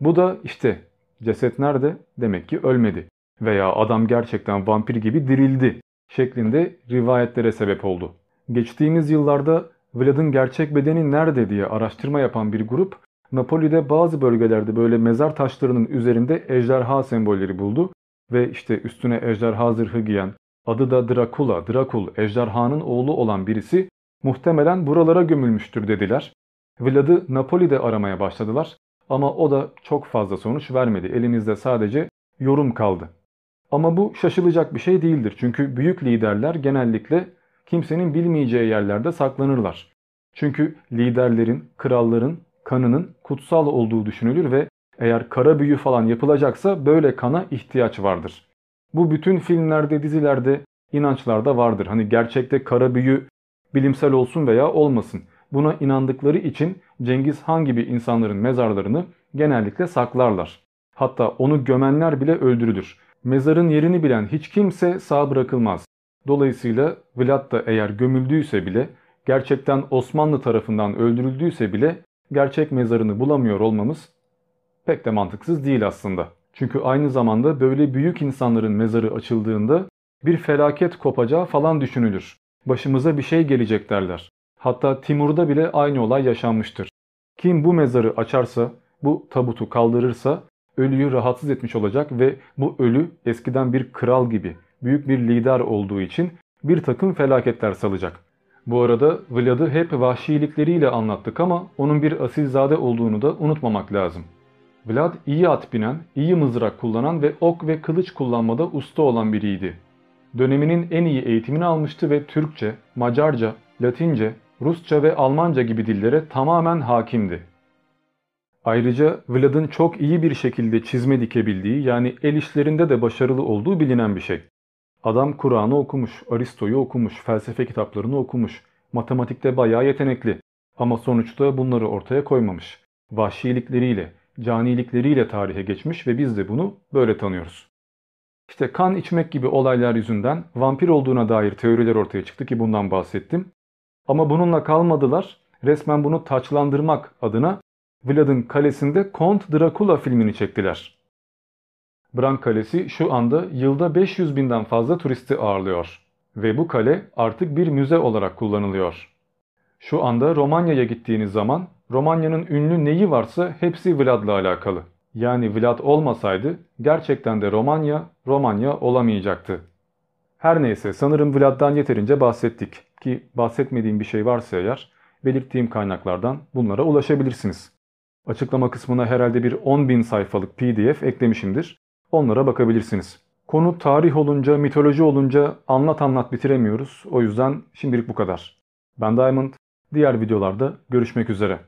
Bu da işte ceset nerede? Demek ki ölmedi. Veya adam gerçekten vampir gibi dirildi şeklinde rivayetlere sebep oldu. Geçtiğimiz yıllarda Vlad'ın gerçek bedeni nerede diye araştırma yapan bir grup Napoli'de bazı bölgelerde böyle mezar taşlarının üzerinde ejderha sembolleri buldu ve işte üstüne ejderha zırhı giyen adı da Dracula, Drakul, ejderhanın oğlu olan birisi muhtemelen buralara gömülmüştür dediler. Vlad'ı Napoli'de aramaya başladılar ama o da çok fazla sonuç vermedi. Elimizde sadece yorum kaldı. Ama bu şaşılacak bir şey değildir. Çünkü büyük liderler genellikle kimsenin bilmeyeceği yerlerde saklanırlar. Çünkü liderlerin, kralların kanının kutsal olduğu düşünülür ve eğer kara büyü falan yapılacaksa böyle kana ihtiyaç vardır. Bu bütün filmlerde, dizilerde, inançlarda vardır. Hani gerçekte kara büyü bilimsel olsun veya olmasın. Buna inandıkları için Cengiz Han gibi insanların mezarlarını genellikle saklarlar. Hatta onu gömenler bile öldürülür. Mezarın yerini bilen hiç kimse sağ bırakılmaz. Dolayısıyla Vlad da eğer gömüldüyse bile, gerçekten Osmanlı tarafından öldürüldüyse bile gerçek mezarını bulamıyor olmamız pek de mantıksız değil aslında. Çünkü aynı zamanda böyle büyük insanların mezarı açıldığında bir felaket kopacağı falan düşünülür. Başımıza bir şey gelecek derler. Hatta Timur'da bile aynı olay yaşanmıştır. Kim bu mezarı açarsa, bu tabutu kaldırırsa ölüyü rahatsız etmiş olacak ve bu ölü eskiden bir kral gibi, büyük bir lider olduğu için bir takım felaketler salacak. Bu arada Vlad'ı hep vahşilikleriyle anlattık ama onun bir asilzade olduğunu da unutmamak lazım. Vlad iyi at binen, iyi mızrak kullanan ve ok ve kılıç kullanmada usta olan biriydi. Döneminin en iyi eğitimini almıştı ve Türkçe, Macarca, Latince, Rusça ve Almanca gibi dillere tamamen hakimdi. Ayrıca Vlad'ın çok iyi bir şekilde çizme dikebildiği yani el işlerinde de başarılı olduğu bilinen bir şey. Adam Kur'an'ı okumuş, Aristo'yu okumuş, felsefe kitaplarını okumuş, matematikte bayağı yetenekli ama sonuçta bunları ortaya koymamış. Vahşilikleriyle, canilikleriyle tarihe geçmiş ve biz de bunu böyle tanıyoruz. İşte kan içmek gibi olaylar yüzünden vampir olduğuna dair teoriler ortaya çıktı ki bundan bahsettim. Ama bununla kalmadılar. Resmen bunu taçlandırmak adına Vlad'ın kalesinde Kont Dracula filmini çektiler. Bran Kalesi şu anda yılda 500 binden fazla turisti ağırlıyor. Ve bu kale artık bir müze olarak kullanılıyor. Şu anda Romanya'ya gittiğiniz zaman Romanya'nın ünlü neyi varsa hepsi Vlad'la alakalı. Yani Vlad olmasaydı gerçekten de Romanya, Romanya olamayacaktı. Her neyse sanırım Vlad'dan yeterince bahsettik ki bahsetmediğim bir şey varsa eğer belirttiğim kaynaklardan bunlara ulaşabilirsiniz. Açıklama kısmına herhalde bir 10.000 sayfalık pdf eklemişimdir. Onlara bakabilirsiniz. Konu tarih olunca, mitoloji olunca anlat anlat bitiremiyoruz. O yüzden şimdilik bu kadar. Ben Diamond. Diğer videolarda görüşmek üzere.